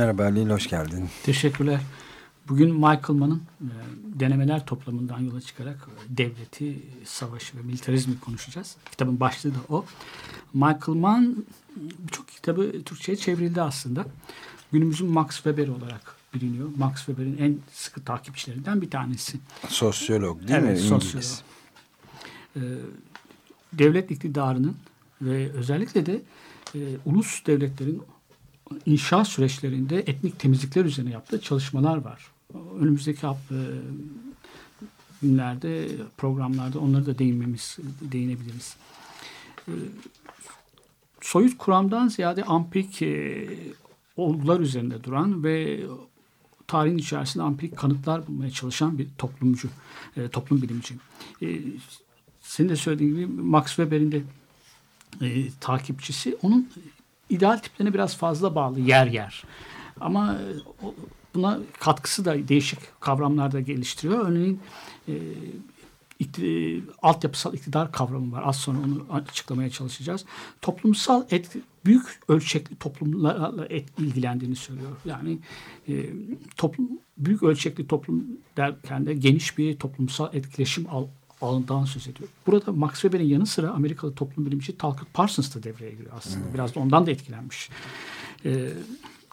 Merhaba Halil, hoş geldin. Teşekkürler. Bugün Michael Mann'ın e, denemeler toplamından yola çıkarak e, devleti, savaşı ve militarizmi konuşacağız. Kitabın başlığı da o. Michael Mann birçok kitabı Türkçe'ye çevrildi aslında. Günümüzün Max Weber olarak biliniyor. Max Weber'in en sıkı takipçilerinden bir tanesi. Sosyolog değil mi? Evet, İngiliz. sosyolog. Ee, devlet iktidarının ve özellikle de e, ulus devletlerin inşa süreçlerinde etnik temizlikler üzerine yaptığı çalışmalar var. Önümüzdeki e, günlerde, programlarda onları da değinmemiz, değinebiliriz. E, soyut kuramdan ziyade ampik e, olgular üzerinde duran ve tarihin içerisinde ampirik kanıtlar bulmaya çalışan bir toplumcu, toplum bilimci. Senin de söylediğin gibi Max Weber'in de e, takipçisi. Onun ideal tiplerine biraz fazla bağlı yer yer. Ama e, buna katkısı da değişik kavramlarda geliştiriyor. Örneğin e, ikti- altyapısal iktidar kavramı var. Az sonra onu açıklamaya çalışacağız. Toplumsal et, büyük ölçekli toplumlarla et, ilgilendiğini söylüyor. Yani e, toplum büyük ölçekli toplum derken de geniş bir toplumsal etkileşim al, alanından söz ediyor. Burada Max Weber'in yanı sıra Amerikalı toplum bilimci Talcott Parsons da devreye giriyor aslında. Biraz da ondan da etkilenmiş e,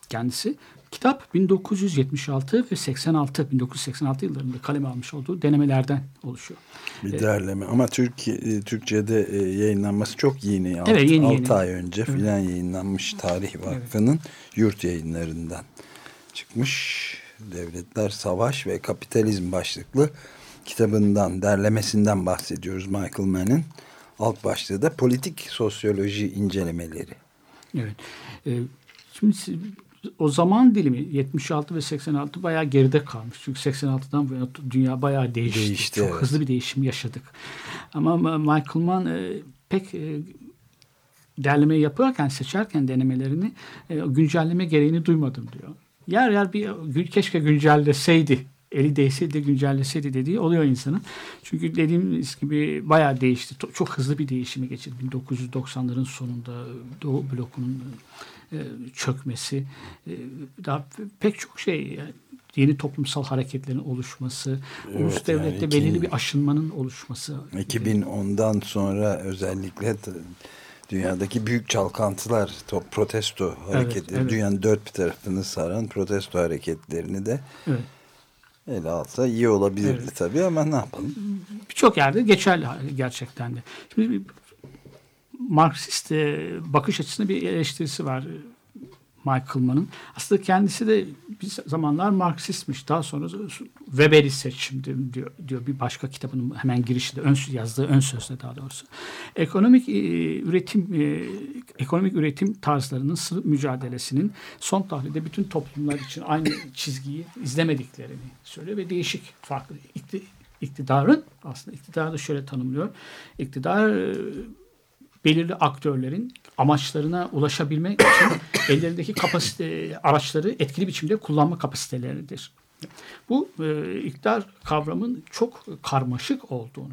kendisi. Kitap 1976 ve 86 1986 yıllarında kaleme almış olduğu denemelerden oluşuyor. Bir derleme ama Türk e, Türkçe'de e, yayınlanması çok yeni. Alt- Evet, yeni, altı yeni. ay önce filan yayınlanmış Tarih Vakfı'nın yurt yayınlarından çıkmış. Devletler, Savaş ve Kapitalizm başlıklı kitabından, derlemesinden bahsediyoruz Michael Mann'in. Alt başlığı da politik sosyoloji incelemeleri. Evet. Ee, şimdi o zaman dilimi 76 ve 86 bayağı geride kalmış. Çünkü 86'dan bu yana dünya bayağı değişti. Değişti, Çok evet. hızlı bir değişim yaşadık. Ama Ma- Michael Mann e, pek e, derlemeyi yaparken, seçerken denemelerini e, güncelleme gereğini duymadım diyor. Yer yer bir keşke güncelleseydi eli değseydi güncelleseydi dediği oluyor insanın. Çünkü dediğimiz gibi bayağı değişti. Çok hızlı bir değişimi geçirdi. 1990'ların sonunda Doğu blokunun e, çökmesi, e, daha pek çok şey yeni toplumsal hareketlerin oluşması, ulus Evet, devlette yani belirli bir aşınmanın oluşması. 2010'dan sonra özellikle dünyadaki büyük çalkantılar, to- protesto hareketleri, evet. dünyanın dört bir tarafını saran protesto hareketlerini de Evet. Ele alsa iyi olabilirdi Evet. tabii ama ne yapalım? birçok yerde geçerli gerçekten de. Şimdi Marksist e, bakış açısında bir eleştirisi var Michael Mann'ın. Aslında kendisi de bir zamanlar Marksistmiş. Daha sonra Weber'i seçtim diyor, diyor bir başka kitabının hemen girişinde ön yazdığı ön sözde daha doğrusu. Ekonomik e, üretim e, ekonomik üretim tarzlarının sınıf mücadelesinin son tahlilde bütün toplumlar için aynı çizgiyi izlemediklerini söylüyor ve değişik farklı ikti- iktidarın aslında iktidarı da şöyle tanımlıyor. İktidar e, belirli aktörlerin amaçlarına ulaşabilmek için ellerindeki kapasite araçları etkili biçimde kullanma kapasiteleridir. Bu e, iktidar kavramın çok karmaşık olduğunu,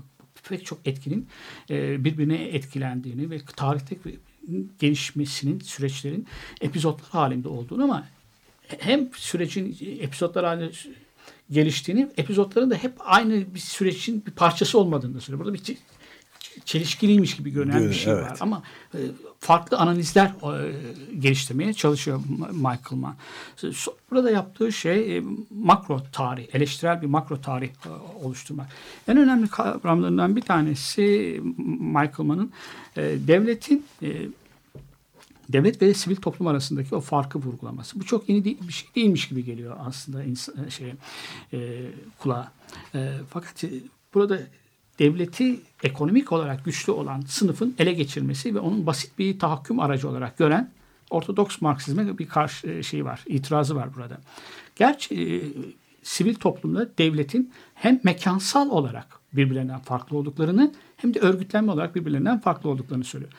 pek çok etkinin e, birbirine etkilendiğini ve tarihte gelişmesinin süreçlerin epizotlar halinde olduğunu ama hem sürecin epizotlar halinde geliştiğini, epizotların da hep aynı bir sürecin bir parçası olmadığını söylüyor. Burada bir çelişkiliymiş gibi görünen bir Görün- şey evet. var. Ama e, farklı analizler e, geliştirmeye çalışıyor Michael Mann. Burada yaptığı şey e, makro tarih, eleştirel bir makro tarih e, oluşturmak. En önemli kavramlarından bir tanesi Michael Mann'ın e, devletin e, devlet ve sivil toplum arasındaki o farkı vurgulaması. Bu çok yeni bir şey değilmiş gibi geliyor aslında insan, şey e, kulağa. E, fakat e, burada devleti ekonomik olarak güçlü olan sınıfın ele geçirmesi ve onun basit bir tahakküm aracı olarak gören Ortodoks Marksizme bir karşı şey var, itirazı var burada. Gerçi e, sivil toplumda devletin hem mekansal olarak birbirlerinden farklı olduklarını hem de örgütlenme olarak birbirlerinden farklı olduklarını söylüyor.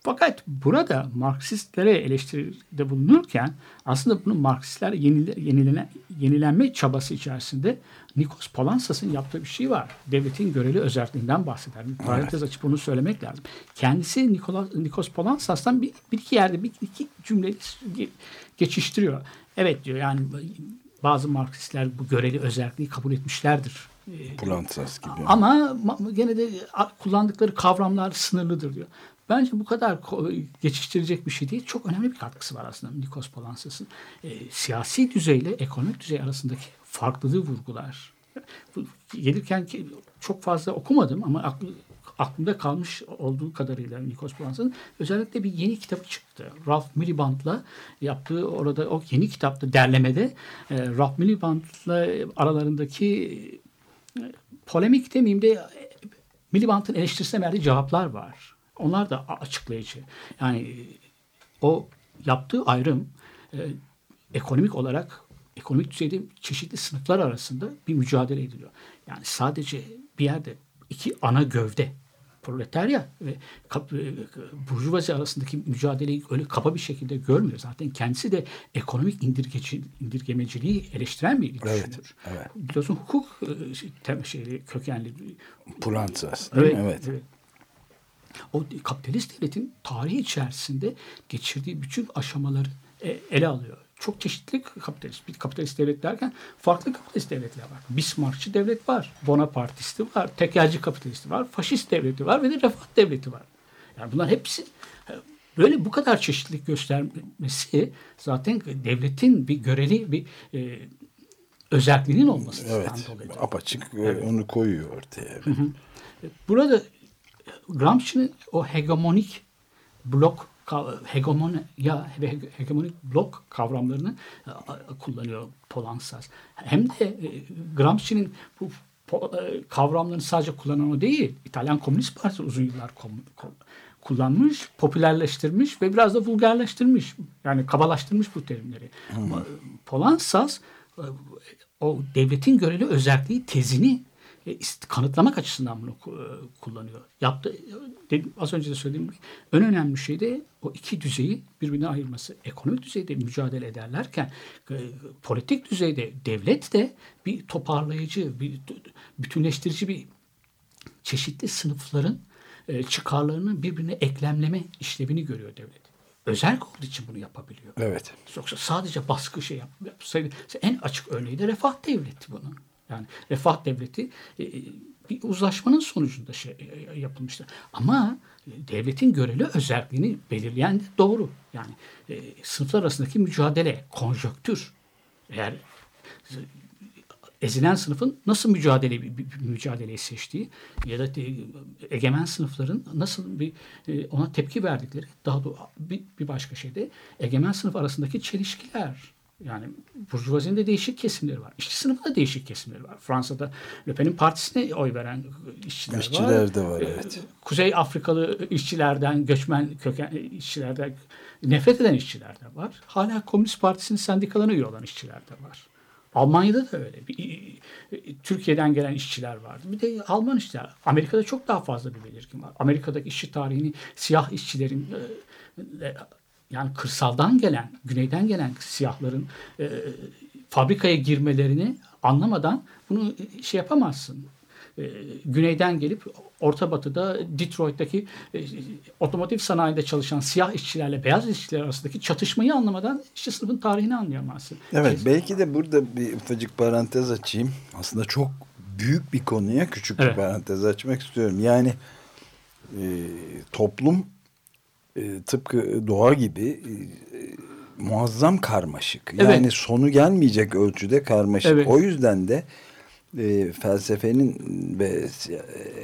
Fakat burada Marksistlere eleştiride bulunurken aslında bunu Marksistler yenile, yenilene, yenilenme çabası içerisinde Nikos Polansas'ın yaptığı bir şey var. Devletin göreli özelliğinden bahseder. Bir parantez açıp bunu söylemek lazım. Kendisi Nikola, Nikos Polansas'tan bir, bir iki yerde bir iki cümle ge- geçiştiriyor. Evet diyor yani bazı Marksistler bu göreli özelliği kabul etmişlerdir. Ee, Pulansas gibi. ama ma- gene de kullandıkları kavramlar sınırlıdır diyor. Bence bu kadar geçiştirecek bir şey değil. Çok önemli bir katkısı var aslında Nikos Polansas'ın. E, siyasi düzeyle ekonomik düzey arasındaki farklılığı vurgular. Gelirken çok fazla okumadım ama aklı- aklımda kalmış olduğu kadarıyla Nikos Polansas'ın özellikle bir yeni kitabı çıktı. Ralph Miliband'la yaptığı orada o yeni kitapta derlemede e, Ralph Miliband'la aralarındaki polemik demeyeyim de e, Miliband'ın eleştirisine verdiği cevaplar var. Onlar da açıklayıcı. Yani e, o yaptığı ayrım e, ekonomik olarak ekonomik düzeyde çeşitli sınıflar arasında bir mücadele ediliyor. Yani sadece bir yerde iki ana gövde proletarya ve e, burjuvazi arasındaki mücadeleyi öyle kaba bir şekilde görmüyor. Zaten kendisi de ekonomik indirgeci, indirgemeciliği eleştiren bir Evet, düşünür. evet. Biliyorsun hukuk e, tem, şeyli, kökenli değil mi? Evet. o kapitalist devletin tarihi içerisinde geçirdiği bütün aşamaları e, ele alıyor. Çok çeşitli kapitalist, bir kapitalist devlet derken farklı kapitalist devletler var. Bismarckçı devlet var, Bonapartisti var, tekelci kapitalisti var, faşist devleti var ve de refah devleti var. Yani bunlar hepsi böyle bu kadar çeşitlilik göstermesi zaten devletin bir göreli bir e, özelliğinin olması. Evet. Apaçık e, onu koyuyor ortaya. Burada Gramsci'nin o hegemonik blok hegemonya ve hege- hegemonik blok kavramlarını e, kullanıyor Polansas. Hem de e, Gramsci'nin bu e, kavramlarını sadece kullanan o değil. İtalyan Komünist Partisi uzun yıllar kom- kom- kullanmış, popülerleştirmiş ve biraz da vulgarleştirmiş. Yani kabalaştırmış bu terimleri. Ama Polansas o devletin göreli özelliği tezini kanıtlamak açısından bunu e, kullanıyor. Yaptı dedim, az önce de söylediğim gibi en önemli şey de o iki düzeyi birbirine ayırması. Ekonomik düzeyde mücadele ederlerken e, politik düzeyde devlet de bir toparlayıcı, bir bütünleştirici bir çeşitli sınıfların e, çıkarlarını birbirine eklemleme işlevini görüyor devlet. Özel olduğu için bunu yapabiliyor. Evet. Yoksa sadece baskı şey yap, yapsaydı en açık örneği de refah devleti bunun. Yani refah devleti e, bir uzlaşmanın sonucunda şey e, yapılmıştır. Ama e, devletin göreli özelliğini belirleyen de doğru. Yani e, sınıflar arasındaki mücadele, konjöktür. Eğer ezilen sınıfın nasıl mücadele bir, bir mücadeleyi seçtiği ya da egemen sınıfların nasıl bir e, ona tepki verdikleri daha da bir, bir başka şey de egemen sınıf arasındaki çelişkiler. Yani burjuvazinin de değişik kesimleri var. İşçi sınıfında değişik kesimleri var. Fransa'da Le Pen'in partisine oy veren işçiler, var. İşçiler de var, Ee, evet. Kuzey Afrikalı işçilerden, göçmen köken işçilerden nefret eden işçiler de var. Hala Komünist Partisi'nin sendikalarına üye olan işçiler de var. Almanya'da da öyle. Bir, Türkiye'den gelen işçiler vardı. Bir de Alman işçiler. Amerika'da çok daha fazla bir belirgin var. Amerika'daki işçi tarihini siyah işçilerin e, e, yani kırsaldan gelen, güneyden gelen siyahların e, fabrikaya girmelerini anlamadan bunu şey yapamazsın. E, güneyden gelip Orta Batı'da Detroit'teki e, otomotiv sanayinde çalışan siyah işçilerle beyaz işçiler arasındaki çatışmayı anlamadan işçi sınıfın tarihini anlayamazsın. Evet Kes- belki de burada bir ufacık parantez açayım. Aslında çok büyük bir konuya küçük bir Evet. parantez açmak istiyorum. Yani e, toplum e, tıpkı doğa gibi e, muazzam karmaşık. Evet. Yani sonu gelmeyecek ölçüde karmaşık. Evet. O yüzden de e, felsefenin ve e,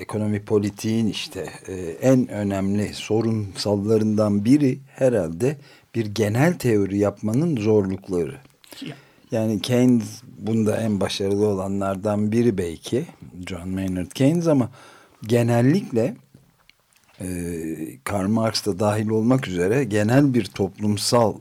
ekonomi politiğin işte e, en önemli sorunsallarından biri herhalde bir genel teori yapmanın zorlukları. Ya- Yani Keynes bunda en başarılı olanlardan biri belki John Maynard Keynes ama genellikle e, Karl Marx da dahil olmak üzere genel bir toplumsal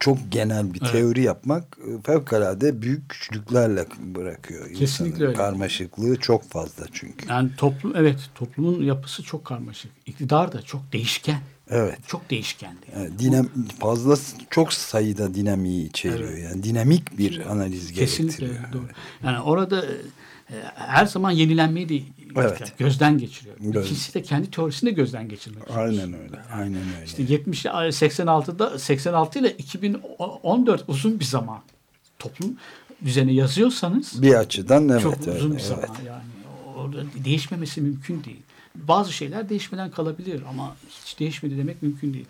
çok genel bir teori yapmak e, fevkalade büyük güçlüklerle bırakıyor. insanı. Kesinlikle öyle. Karmaşıklığı çok fazla çünkü. Yani toplum evet toplumun yapısı çok karmaşık. İktidar da çok değişken. Evet. Çok değişkendi. Yani dinam fazla çok sayıda dinamiği içeriyor. Yani dinamik bir analiz Kesinlikle gerektiriyor. doğru. Yani orada e, her zaman yenilenmeyi de Evet. gözden geçiriyor. Göz- İkisi de kendi teorisini de gözden geçirmek istiyor. Aynen öyle. Aynen öyle. İşte 70 86'da 86 ile 2014 uzun bir zaman. Toplum düzeni yazıyorsanız bir açıdan evet. çok evet, uzun bir evet. zaman yani. Orada değişmemesi mümkün değil. Bazı şeyler değişmeden kalabilir ama hiç değişmedi demek mümkün değil.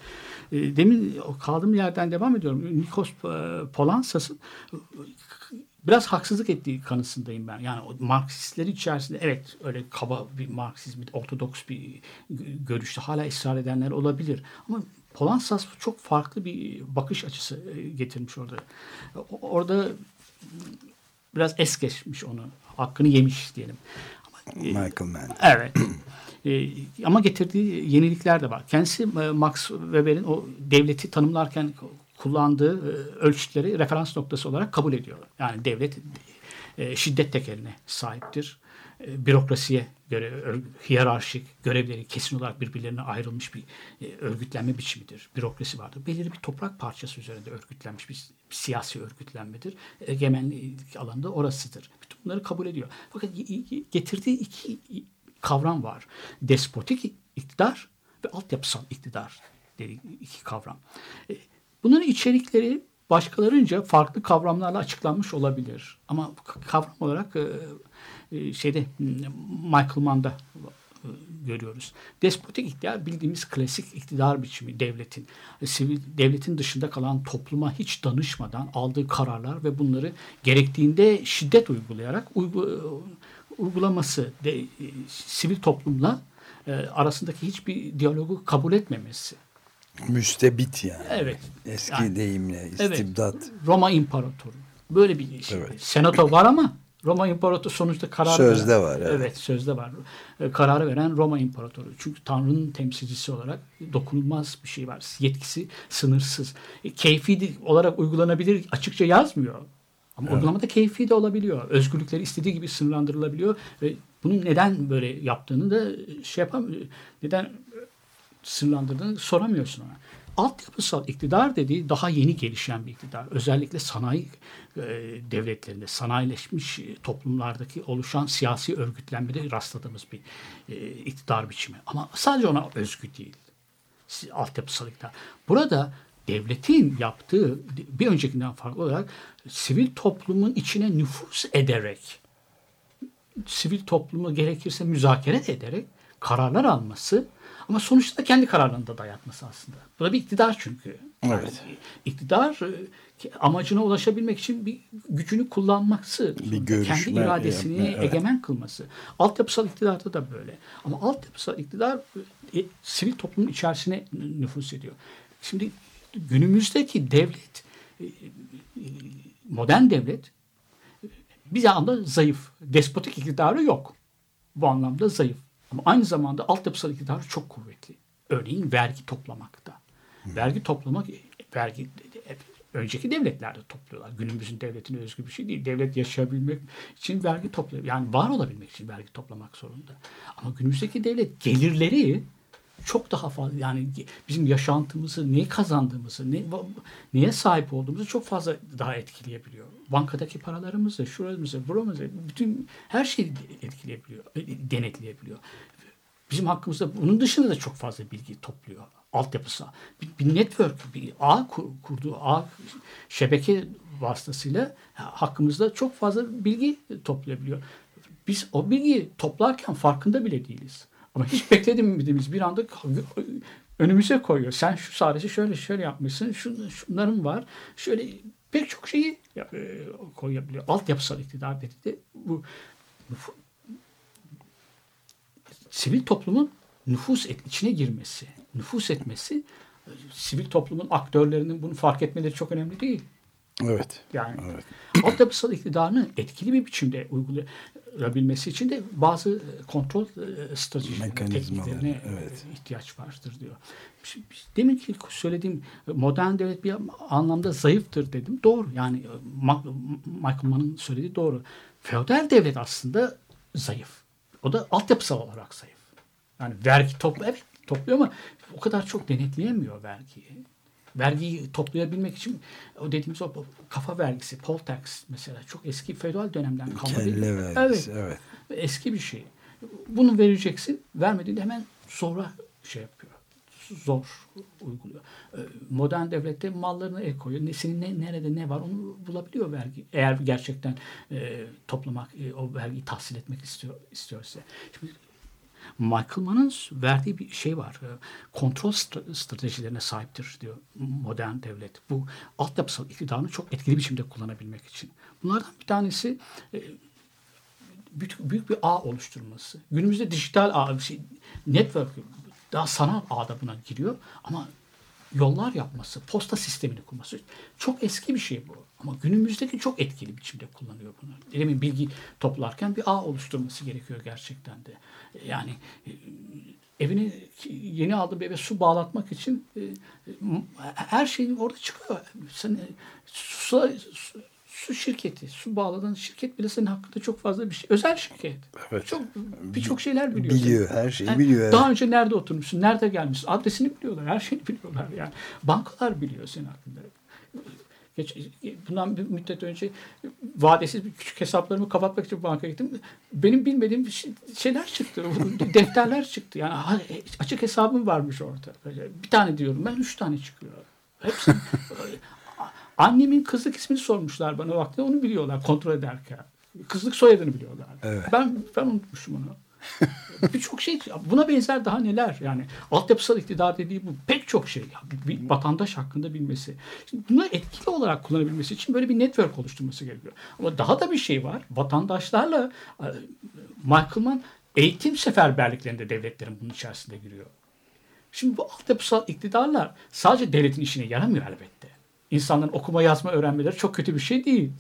E, Demin kaldığım yerden devam ediyorum. Nikos e, Polansas'ın biraz haksızlık ettiği kanısındayım ben. Yani o Marksistlerin içerisinde evet öyle kaba bir Marksizm, ortodoks bir görüşte hala ısrar edenler olabilir. Ama Polansas çok farklı bir bakış açısı e, getirmiş orada. Orada biraz es geçmiş onu. Hakkını yemiş diyelim. E, Michael Mann. Evet. Ee, ama getirdiği yenilikler de var. Kendisi e, Max Weber'in o devleti tanımlarken kullandığı e, ölçütleri referans noktası olarak kabul ediyor. Yani devlet e, şiddet tekeline sahiptir. E, bürokrasiye göre ör- hiyerarşik görevleri kesin olarak birbirlerine ayrılmış bir örgütlenme biçimidir. Bürokrasi vardır. Belirli bir toprak parçası üzerinde örgütlenmiş bir, siyasi örgütlenmedir. Egemenlik alanında orasıdır. Bütün bunları kabul ediyor. Fakat getirdiği iki kavram var. Despotik iktidar ve altyapısal iktidar dediği iki kavram. Bunların içerikleri başkalarınca farklı kavramlarla açıklanmış olabilir. Ama kavram olarak e, e, şeyde hmm, Michael Mann'da e, görüyoruz. Despotik iktidar bildiğimiz klasik iktidar biçimi devletin. Sivil devletin dışında kalan topluma hiç danışmadan aldığı kararlar ve bunları gerektiğinde şiddet uygulayarak uygu, uygulaması de, sivil toplumla arasındaki hiçbir diyalogu kabul etmemesi. Müstebit yani. Evet. Eski Yani- deyimle Evet. istibdat. Roma İmparatoru. Böyle bir şey. Evet. Senato var ama Roma İmparatoru sonuçta karar Sözde veren- var, evet. Evet. sözde var. E, kararı veren Roma İmparatoru. Çünkü Tanrı'nın temsilcisi olarak dokunulmaz bir şey var. Yetkisi sınırsız. E, keyfi olarak uygulanabilir açıkça yazmıyor. Ama uygulamada keyfi de olabiliyor. Özgürlükleri istediği gibi sınırlandırılabiliyor ve bunun neden böyle yaptığını da şey yapam neden sınırlandırdığını soramıyorsun ona. Altyapısal iktidar dediği daha yeni gelişen bir iktidar. Özellikle sanayi e, devletlerinde, sanayileşmiş e, toplumlardaki oluşan siyasi örgütlenmede rastladığımız bir e, iktidar biçimi. Ama sadece ona özgü değil. Altyapısal iktidar. Burada devletin yaptığı bir öncekinden farklı olarak sivil toplumun içine nüfus ederek sivil toplumu gerekirse müzakere de ederek kararlar alması ama sonuçta kendi kararlarını da dayatması aslında. Bu da bir iktidar çünkü. Yani Evet. iktidar e, amacına ulaşabilmek için bir gücünü kullanması, Bir kendi görüşme iradesini yapma, evet. egemen kılması. Altyapısal iktidarda da böyle. Ama altyapısal iktidar e, sivil toplumun içerisine nüfus ediyor. Şimdi günümüzdeki devlet, e, e, modern devlet bir anda zayıf. Despotik iktidarı yok. Bu anlamda zayıf. Ama aynı zamanda altyapısal iktidarı çok kuvvetli. Örneğin vergi toplamakta. Vergi toplamak, vergi önceki devletlerde topluyorlar. Günümüzün devletine özgü bir şey değil. Devlet yaşayabilmek için vergi topluyor. Yani var olabilmek için vergi toplamak zorunda. Ama günümüzdeki devlet gelirleri çok daha fazla yani bizim yaşantımızı, ne kazandığımızı, ne, neye sahip olduğumuzu çok fazla daha etkileyebiliyor. Bankadaki paralarımızı, şuramızı, buramızı, bütün her şeyi etkileyebiliyor, denetleyebiliyor. Bizim hakkımızda bunun dışında da çok fazla bilgi topluyor. Altyapısı. Bir, bir network, bir ağ kur, kurduğu ağ şebeke vasıtasıyla hakkımızda çok fazla bilgi toplayabiliyor. Biz o bilgiyi toplarken farkında bile değiliz. Ama hiç beklemediğimiz bir anda önümüze koyuyor. Sen şu sadece şöyle şöyle yapmışsın. Şun, şunların var. Şöyle pek çok şeyi e, koyabiliyor. Altyapısal iktidar dedi de bu sivil toplumun nüfus et, içine girmesi, nüfus etmesi, sivil toplumun aktörlerinin bunu fark etmeleri çok önemli değil. Evet. Yani evet. altyapısal iktidarını etkili bir biçimde uyguluyor. Başarabilmesi için de bazı e, kontrol e, stratejilerine, e, evet. ihtiyaç vardır diyor. Demin ki söylediğim modern devlet bir anlamda zayıftır dedim. Doğru. Yani Michael Mann'ın söylediği doğru. Feodal devlet aslında zayıf. O da altyapısal olarak zayıf. Yani vergi toplu evet topluyor ama o kadar çok denetleyemiyor vergiyi. Vergiyi toplayabilmek için o dediğimiz o kafa vergisi, poll tax mesela çok eski feodal dönemden kalma. bir- vergisi. Evet. Eski bir şey. Bunu vereceksin. Vermediğinde hemen sonra şey yapıyor. Zor uyguluyor. Ee, Modern devlette mallarına el koyuyor. Ne, senin ne, nerede ne var onu bulabiliyor vergi. Eğer gerçekten e, toplamak, e, o vergiyi tahsil etmek istiyor istiyorsa. Şimdi Michael Mann'ın verdiği bir şey var. E, Kontrol stra- stratejilerine sahiptir diyor modern devlet. Bu altyapısal iktidarını çok etkili biçimde kullanabilmek için. Bunlardan bir tanesi e, büyük, bir ağ oluşturması. Günümüzde dijital ağ, şey, network, daha sanal ağda buna giriyor ama yollar yapması, posta sistemini kurması çok eski bir şey bu. Ama günümüzdeki çok etkili biçimde kullanıyor bunu. Demin bilgi toplarken bir ağ oluşturması gerekiyor gerçekten de. Yani e, evini yeni aldığı bir eve su bağlatmak için e, e, her şey orada çıkıyor. Sen su, su, su şirketi, su bağladığın şirket bile senin hakkında çok fazla bir şey. Özel şirket. Evet. Çok birçok şeyler biliyor. Biliyor, her şeyi Yani biliyor. Daha önce nerede oturmuşsun, nerede gelmişsin, adresini biliyorlar, her şeyi biliyorlar yani. Bankalar biliyor senin hakkında. Geç, bundan bir müddet önce vadesiz bir küçük hesaplarımı kapatmak için bankaya gittim. Benim bilmediğim şey- şeyler çıktı. Defterler çıktı. Yani ha- açık hesabım varmış orada. Bir tane diyorum ben üç tane çıkıyor. Hepsi. Annemin kızlık ismini sormuşlar bana vakti onu biliyorlar kontrol ederken. Kızlık soyadını biliyorlar. Evet. Ben ben unutmuşum onu. Birçok şey buna benzer daha neler yani altyapısal iktidar dediği bu pek çok şey bir vatandaş hakkında bilmesi. Şimdi bunu etkili olarak kullanabilmesi için böyle bir network oluşturması gerekiyor. Ama daha da bir şey var. Vatandaşlarla e, Michael Mann eğitim seferberliklerinde devletlerin bunun içerisinde giriyor. Şimdi bu altyapısal iktidarlar sadece devletin işine yaramıyor elbette. İnsanların okuma yazma öğrenmeleri çok kötü bir şey değil.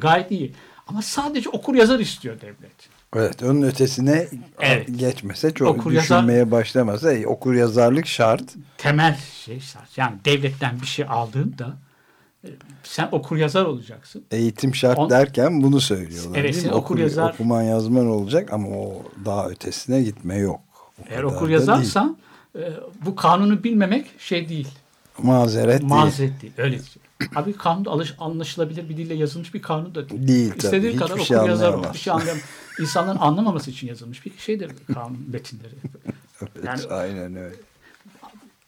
Gayet iyi. Ama sadece okur yazar istiyor devlet. Evet, onun ötesine Evet. geçmese, çok Okur yazar- düşünmeye başlamasa e, okur yazarlık şart. temel şey şart. Yani devletten bir şey aldığında e, sen okur yazar olacaksın. Eğitim şart On- derken bunu söylüyorlar. Evet, değil mi? okur yazar- Okuman yazman olacak ama o daha ötesine gitme yok. O Eğer okur yazarsan e, bu kanunu bilmemek şey değil. değil. Mazeret değil. Mazeret değil. Öyle değil. Abi kanun alış, anlaşılabilir bir dille yazılmış bir kanun da değil. Değil tabii. İstediğin Hiçbir kadar şey okur yazar ol. anlayamaz. Bir şey anlayam. İnsanların anlamaması için yazılmış bir şeydir kanun metinleri. Evet, Yani- aynen öyle.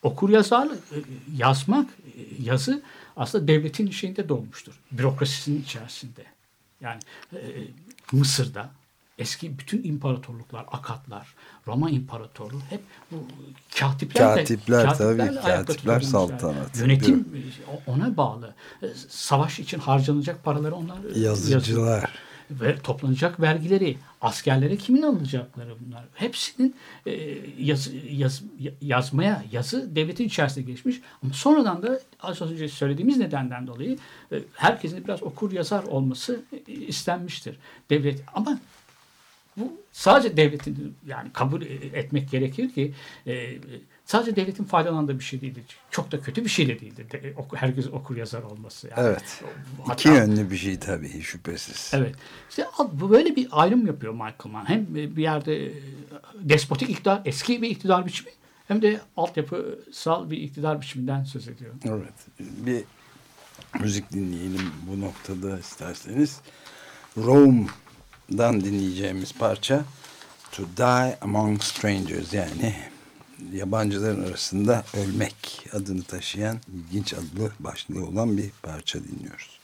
okur yazar e, yazmak e, yazı aslında devletin şeyinde doğmuştur. Bürokrasisinin içerisinde. Yani e, Mısır'da eski bütün imparatorluklar, Akatlar, Roma İmparatorluğu hep bu katipler Katipler tabii, ayakta katipler tutulmuşlar. saltanatı. Yönetim e, ona bağlı. Savaş için harcanacak paraları onlar e, yazıyor. Ve toplanacak vergileri, askerlere kimin alacakları bunlar. Hepsinin e, yazı, yaz, yazmaya, yazı devletin içerisinde geçmiş. Ama sonradan da az önce söylediğimiz nedenden dolayı e, herkesin biraz okur yazar olması e, istenmiştir. Devlet ama bu sadece devletin yani kabul etmek gerekir ki e, sadece devletin faydalandığı bir şey değildir. Çok da kötü bir şey de değildir. De, oku- herkes okur yazar olması. Yani. Evet. Hatta- İki yönlü bir şey tabii şüphesiz. Evet. İşte böyle bir ayrım yapıyor Michael Mann. Hem bir yerde e, despotik iktidar, eski bir iktidar biçimi hem de altyapısal bir iktidar biçiminden söz ediyor. Evet. Bir müzik dinleyelim bu noktada isterseniz. Rome'dan dinleyeceğimiz parça To Die Among Strangers yani yabancıların arasında ölmek adını taşıyan ilginç adlı başlığı olan bir parça dinliyoruz.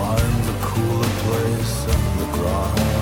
Find a cooler place and the ground.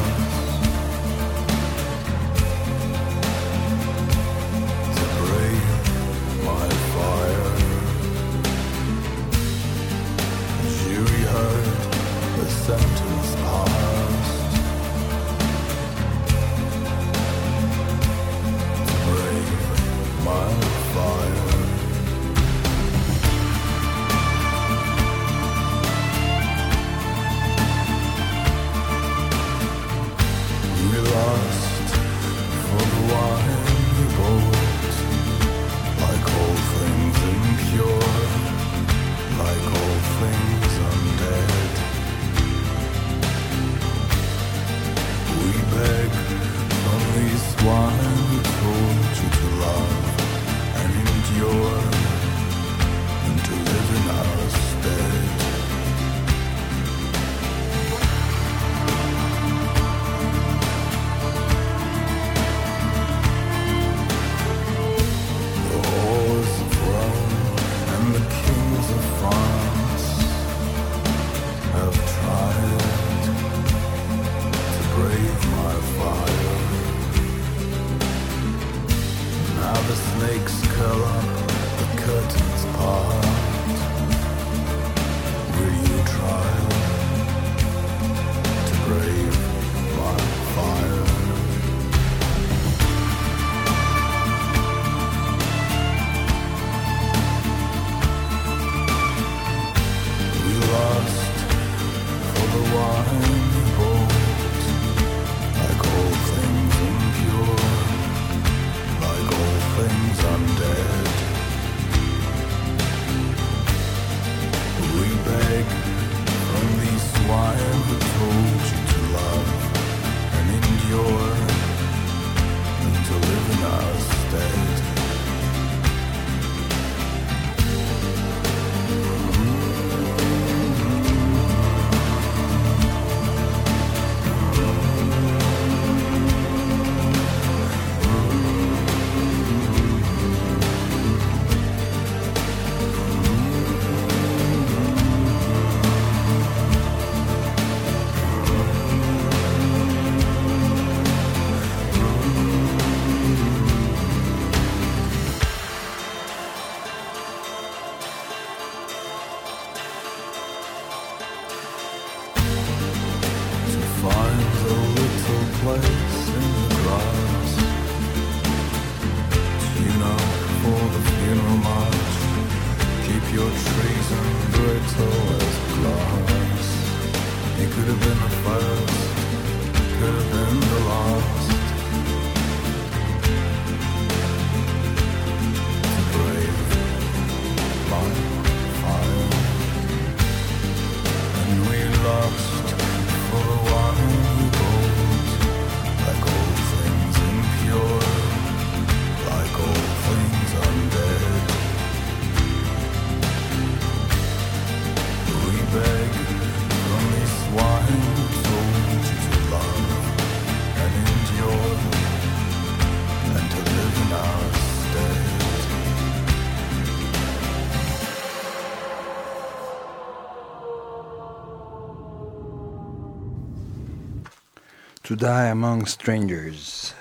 To Die Among Strangers.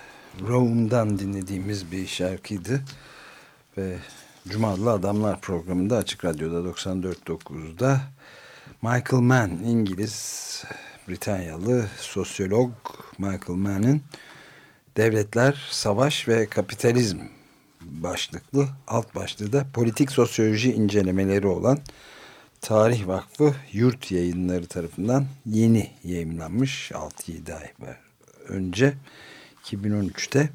Rome'dan dinlediğimiz bir şarkıydı. Ve Cumalı Adamlar programında Açık Radyo'da 94.9'da Michael Mann, İngiliz, Britanyalı sosyolog Michael Mann'ın Devletler, Savaş ve Kapitalizm başlıklı alt başlığı da politik sosyoloji incelemeleri olan Tarih Vakfı Yurt Yayınları tarafından yeni yayınlanmış 6-7 ay önce 2013'te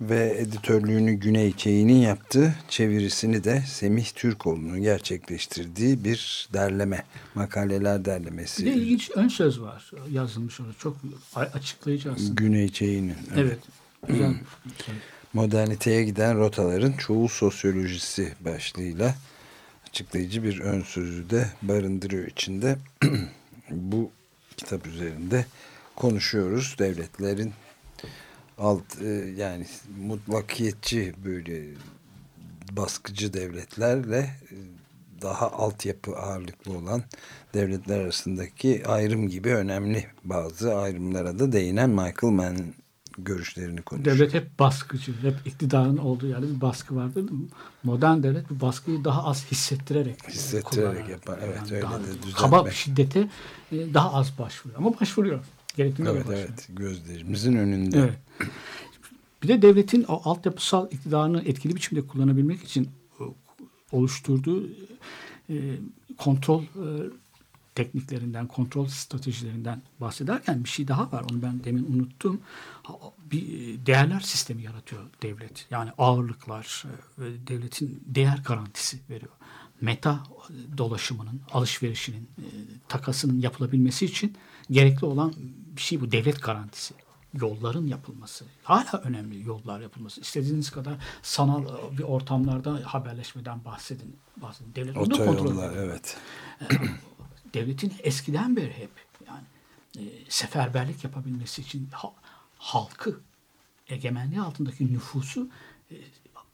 ve editörlüğünü Güney Çeyi'nin yaptığı çevirisini de Semih Türkoğlu'nun gerçekleştirdiği bir derleme, makaleler Bir de derlemesi. ilginç ön söz var yazılmış orada. Çok açıklayıcı aslında. Güney Çeyi'nin. Evet. Güzel. moderniteye giden rotaların çoğu sosyolojisi başlığıyla açıklayıcı bir ön sözü de barındırıyor içinde. Bu kitap üzerinde konuşuyoruz. Devletlerin alt e, yani mutlakiyetçi böyle baskıcı devletlerle e, daha altyapı ağırlıklı olan devletler arasındaki ayrım gibi önemli bazı ayrımlara da değinen Michael Mann görüşlerini konuşuyor. Devlet hep baskıcı, hep iktidarın olduğu yerde bir baskı vardır. Modern devlet bu baskıyı daha az hissettirerek Hissettirerek kullanır. yapar. Evet, öyle daha de düzeltmek. Kaba şiddete e, daha az başvuruyor. Ama başvuruyor. Gerektiğinde Evet başvuruyor. evet gözlerimizin önünde. Evet. Bir de devletin o altyapısal iktidarını etkili biçimde kullanabilmek için e, oluşturduğu e, kontrol tekniklerinden, kontrol stratejilerinden bahsederken bir şey daha var. Onu ben demin unuttum. Bir e, değerler sistemi yaratıyor devlet. Yani ağırlıklar e, ve devletin değer garantisi veriyor. Meta dolaşımının, alışverişinin, e, takasının yapılabilmesi için gerekli olan bir şey bu devlet garantisi yolların yapılması. Hala önemli yollar yapılması. İstediğiniz kadar sanal e, bir ortamlarda haberleşmeden bahsedin. bahsedin. Devlet da kontrol ediyor. evet. Devletin eskiden beri hep yani e, seferberlik yapabilmesi için ha- halkı egemenliği altındaki nüfusu e,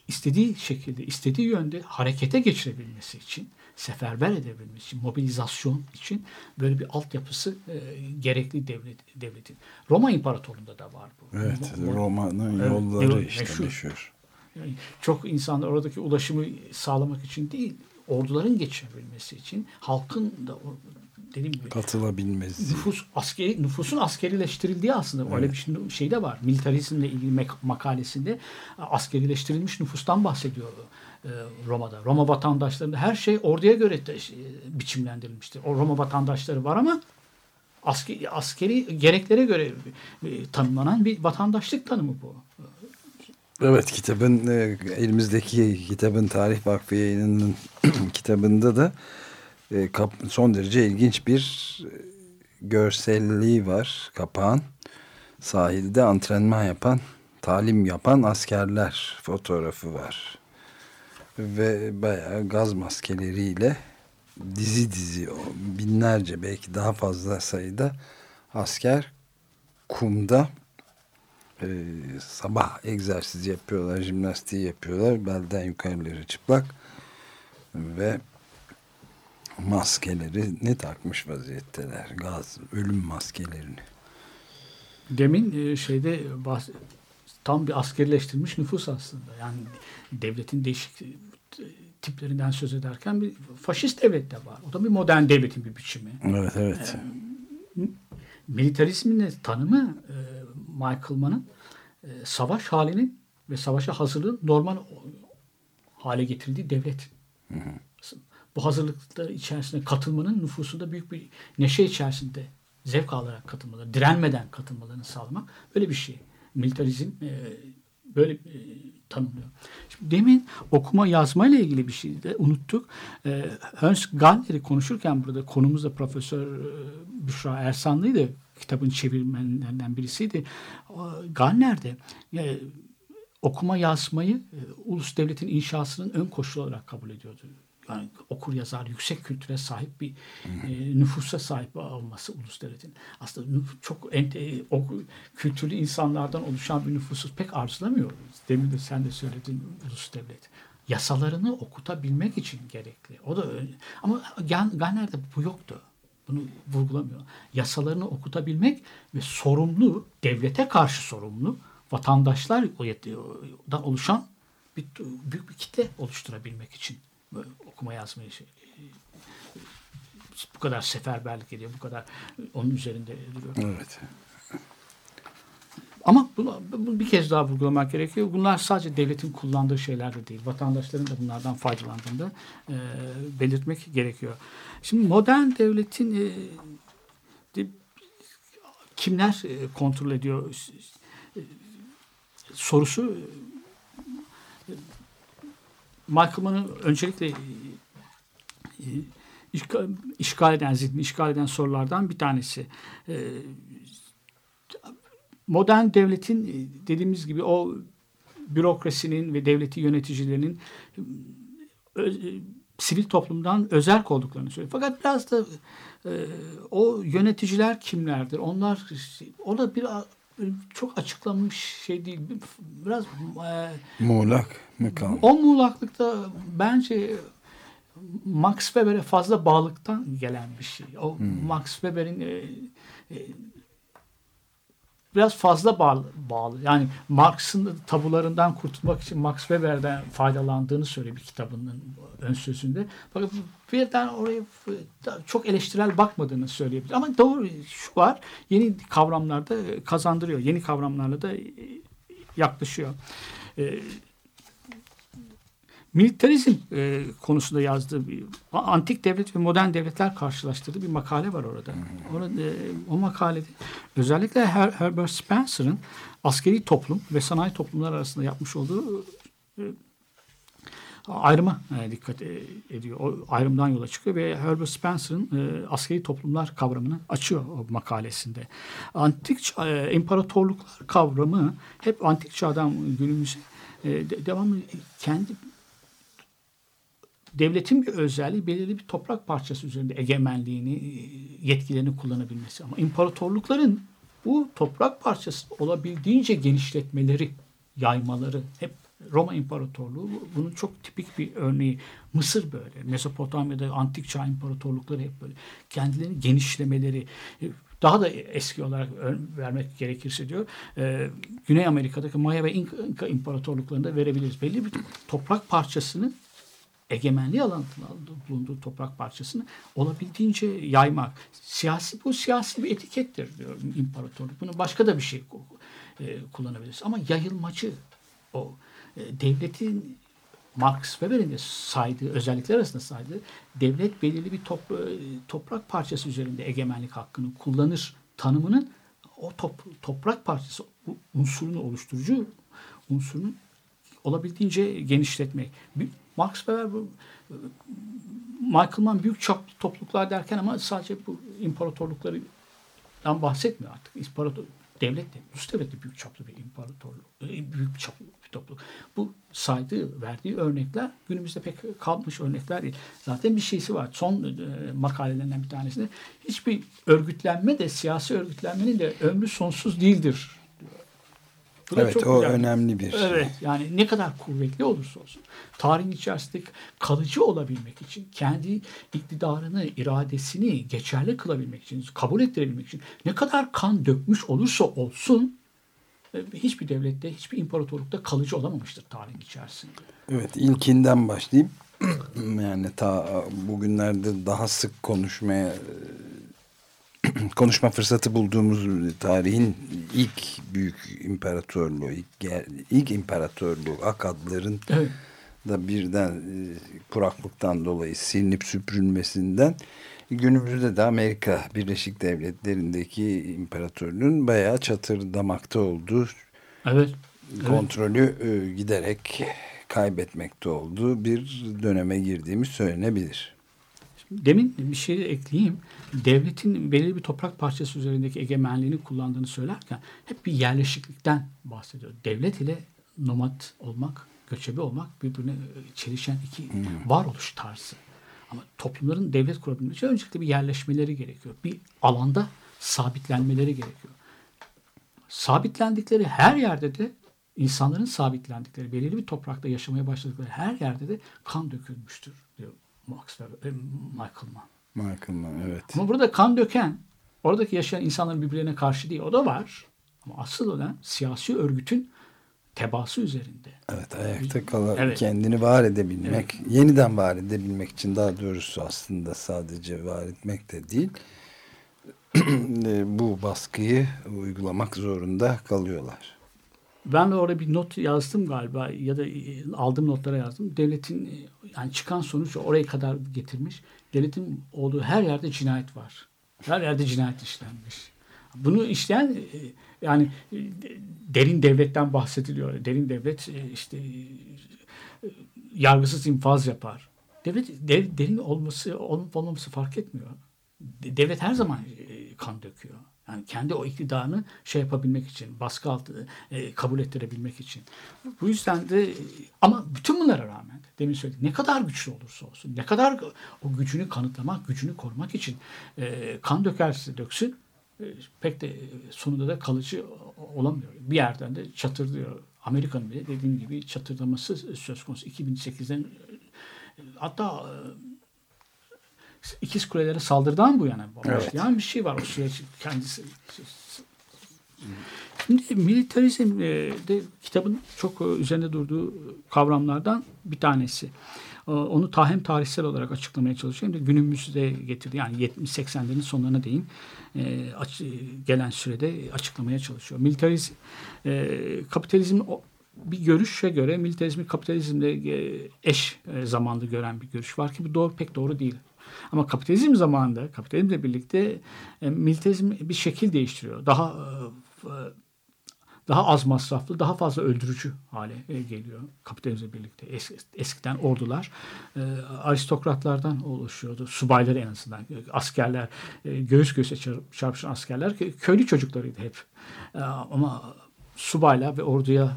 istediği şekilde, istediği yönde harekete geçirebilmesi için, seferber edebilmesi için, mobilizasyon için böyle bir altyapısı e, gerekli devlet, devletin. Roma İmparatorluğu'nda da var bu. Evet mo- Roma'nın Evet, yolları yol- işte meşhur. meşhur. yani çok insanlar oradaki ulaşımı sağlamak için değil, orduların geçebilmesi için, halkın da dediğim gibi Katılabilmesi. nüfus askeri nüfusun askerileştirildiği aslında öyle bir şey, şey de var. Militarizmle ilgili makalesinde askerileştirilmiş nüfustan bahsediyor e, Roma'da. Roma vatandaşlarında her şey orduya göre de, şey, biçimlendirilmiştir. O Roma vatandaşları var ama askeri, askeri gereklere göre e, tanımlanan bir vatandaşlık tanımı bu. Evet kitabın e, elimizdeki kitabın Tarih Vakfı yayınının kitabında da e, son derece ilginç bir e, görselliği var kapağın. Sahilde antrenman yapan, talim yapan askerler fotoğrafı var. Ve bayağı gaz maskeleriyle dizi dizi binlerce belki daha fazla sayıda asker kumda e, sabah egzersiz yapıyorlar, jimnastiği yapıyorlar. Belden yukarıları çıplak ve maskeleri ne takmış vaziyetteler. Gaz, ölüm maskelerini. Demin e, şeyde tam bir askerileştirilmiş nüfus aslında. Yani devletin değişik e, tiplerinden söz ederken bir faşist devlet de var. O da bir modern devletin bir biçimi. Evet, evet. Militarizmin de tanımı e, Michael Mann'ın e, savaş halinin ve savaşa hazırlığın normal hale getirildiği devlet. Bu hazırlıklar içerisinde katılmanın nüfusunda büyük bir neşe içerisinde zevk alarak katılmaları, direnmeden katılmalarını sağlamak böyle bir şey. Militarizm e, böyle e, tanımlıyor. Şimdi demin okuma yazma ile ilgili bir şey de unuttuk. E, Hans Galler'i konuşurken burada konumuz da Profesör e, Büşra Ersanlı'ydı. Kitabın çevirmenlerinden birisiydi. O, Galler de e, okuma yazmayı e, ulus devletin inşasının ön koşulu olarak kabul ediyordu. Yani okur yazar yüksek kültüre sahip bir e, nüfusa sahip olması ulus devletin. Aslında çok ente, o kültürlü insanlardan oluşan bir nüfusu pek arzulamıyor. Demin de sen de söyledin ulus devlet. Yasalarını okutabilmek için gerekli. O da öyle. Ama Gan- Ganner'de bu yoktu. Bunu vurgulamıyor. Yasalarını okutabilmek ve sorumlu, devlete karşı sorumlu vatandaşlardan oluşan bir, büyük bir kitle oluşturabilmek için böyle okuma yazmayı şey, bu kadar seferberlik ediyor, bu kadar onun üzerinde duruyor. Evet. Ama bunu, bunu bir kez daha vurgulamak gerekiyor. Bunlar sadece devletin kullandığı şeyler de değil. Vatandaşların da bunlardan faydalandığını da e, belirtmek gerekiyor. Şimdi modern devletin e, kimler e, kontrol ediyor e, sorusu e, Michael Mann'ın öncelikle e, e, işgal, işgal eden, zihnini işgal eden sorulardan bir tanesi. E, modern devletin e, dediğimiz gibi o bürokrasinin ve devleti yöneticilerinin ö- e, sivil toplumdan özerk olduklarını söylüyor. Fakat biraz da e, o yöneticiler kimlerdir? Onlar o da bir çok açıklanmış şey değil. Biraz e, Muğlak mı kaldı? o muğlaklıkta bence Max Weber'e fazla bağlılıktan gelen bir şey. O Max Weber'in e, e, biraz fazla bağlı, bağlı. Yani Marx'ın tabularından kurtulmak için Max Weber'den faydalandığını söylüyor bir kitabının ön sözünde. Fakat birden oraya çok eleştirel bakmadığını söyleyebilir. Ama doğru şu var. Yeni kavramlarda kazandırıyor. Yeni kavramlarla da yaklaşıyor. Militarizm e, konusunda yazdığı bir antik devlet ve modern devletler karşılaştırdığı bir makale var orada. Orada e, o makalede özellikle Her, Herbert Spencer'ın askeri toplum ve sanayi toplumlar arasında yapmış olduğu e, ayrıma e, dikkat e, ediyor. O ayrımdan yola çıkıyor ve Herbert Spencer'ın e, askeri toplumlar kavramını açıyor o makalesinde. Antik e, imparatorluklar kavramı hep antik çağdan günümüze e, de- devamlı kendi devletin bir özelliği belirli bir toprak parçası üzerinde egemenliğini, e, yetkilerini kullanabilmesi. Ama imparatorlukların bu toprak parçası olabildiğince genişletmeleri, yaymaları hep Roma İmparatorluğu bu- bunun çok tipik bir örneği. Mısır böyle. Mezopotamya'da antik çağ imparatorlukları hep böyle. Kendilerini genişlemeleri e, daha da eski olarak vermek gerekirse diyor. e, Güney Amerika'daki Maya ve İnka imparatorluklarında verebiliriz. Belli bir toprak parçasını egemenliği alanında bulunduğu toprak parçasını olabildiğince yaymak. Siyasi bu siyasi bir etikettir diyor imparatorluk. Bunu başka da bir şey e, kullanabiliriz. Ama yayılmacı o e, devletin Marx Weber'in de saydığı özellikler arasında saydığı devlet belirli bir top, e, toprak parçası üzerinde egemenlik hakkını kullanır tanımının o top, toprak parçası unsurunu oluşturucu unsurunu olabildiğince genişletmek. Max Weber bu Michael Mann büyük çaplı topluluklar derken ama sadece bu imparatorluklardan bahsetmiyor artık. İmparator, devlet de, ulus devlet de büyük çaplı bir imparatorluk, e, büyük çaplı bir topluluk. Bu saydığı, verdiği örnekler günümüzde pek kalmış örnekler değil. Zaten bir şeysi var. Son e, makalelerinden bir tanesinde hiçbir örgütlenme de siyasi örgütlenmenin de ömrü sonsuz değildir. Bu da Evet çok o güzel. önemli bir şey. Evet yani ne kadar kuvvetli olursa olsun tarihin içerisinde kalıcı olabilmek için kendi iktidarını, iradesini geçerli kılabilmek için, kabul ettirebilmek için ne kadar kan dökmüş olursa olsun e, hiçbir devlette, hiçbir imparatorlukta kalıcı olamamıştır tarihin içerisinde. Evet ilkinden başlayıp yani ta bugünlerde daha sık konuşmaya konuşma fırsatı bulduğumuz tarihin ilk büyük imparatorluğu, ilk, ilk imparatorluğu Akadların Evet. da birden e, kuraklıktan dolayı silinip süpürülmesinden günümüzde de Amerika Birleşik Devletleri'ndeki imparatorluğun bayağı çatırdamakta olduğu Evet. Evet. kontrolü e, giderek kaybetmekte olduğu bir döneme girdiğimiz söylenebilir. Demin bir şey ekleyeyim. Devletin belirli bir toprak parçası üzerindeki egemenliğini kullandığını söylerken hep bir yerleşiklikten bahsediyor. Devlet ile nomad olmak, göçebe olmak birbirine çelişen iki varoluş tarzı. Ama toplumların devlet kurabilmesi için öncelikle bir yerleşmeleri gerekiyor. Bir alanda sabitlenmeleri gerekiyor. Sabitlendikleri her yerde de insanların sabitlendikleri, belirli bir toprakta yaşamaya başladıkları her yerde de kan dökülmüştür diyor Max Weber, e, Michael Mann. Michael Mann, evet. Ama burada kan döken, oradaki yaşayan insanların birbirlerine karşı değil, o da var. Ama asıl olan siyasi örgütün tebaası üzerinde. Evet ayakta kalan Evet. kendini var edebilmek, yeniden var edebilmek için daha doğrusu aslında sadece var etmek de değil. e, bu baskıyı uygulamak zorunda kalıyorlar. Ben de orada bir not yazdım galiba ya da e, aldığım notlara yazdım. Devletin e, yani çıkan sonuç oraya kadar getirmiş. Devletin olduğu her yerde cinayet var. Her yerde cinayet işlenmiş. Bunu işleyen e, yani derin devletten bahsediliyor. Derin devlet işte yargısız infaz yapar. Devlet dev- derin olması olup olmaması fark etmiyor. De- Devlet her zaman kan döküyor. Yani kendi o iktidarını şey yapabilmek için, baskı altı e, kabul ettirebilmek için. Bu yüzden de e, ama bütün bunlara rağmen demin söyledim ne kadar güçlü olursa olsun, ne kadar o gücünü kanıtlamak, gücünü korumak için e, kan dökerse döksün e, pek de e, sonunda da kalıcı olamıyor. Bir yerden de çatırdıyor. Amerika'nın bile dediğim gibi çatırdaması söz konusu. 2008'den e, hatta ikiz kulelere saldırıdan bu yana Evet. yani bir şey var o süreç kendisi. Şimdi militarizm e, de kitabın çok e, üzerinde durduğu kavramlardan bir tanesi. E, Onu ta hem tarihsel olarak açıklamaya çalışıyor hem de günümüzde getirdi. Yani 70-80'lerin sonlarına değin gelen sürede açıklamaya çalışıyor. Militarizm, kapitalizm bir görüşe göre militarizmi kapitalizmle eş zamanlı gören bir görüş var ki bu doğru pek doğru değil. Ama kapitalizm zamanında kapitalizmle birlikte e, militarizm bir şekil değiştiriyor. Daha e, daha az masraflı, daha fazla öldürücü hale e, geliyor kapitalizmle birlikte. Es- eskiden ordular e, aristokratlardan oluşuyordu. Subayları en azından. E, Askerler, e, göğüs göğüse çar- çarpışan askerler kö- köylü çocuklarıydı hep. E, ama subayla ve orduya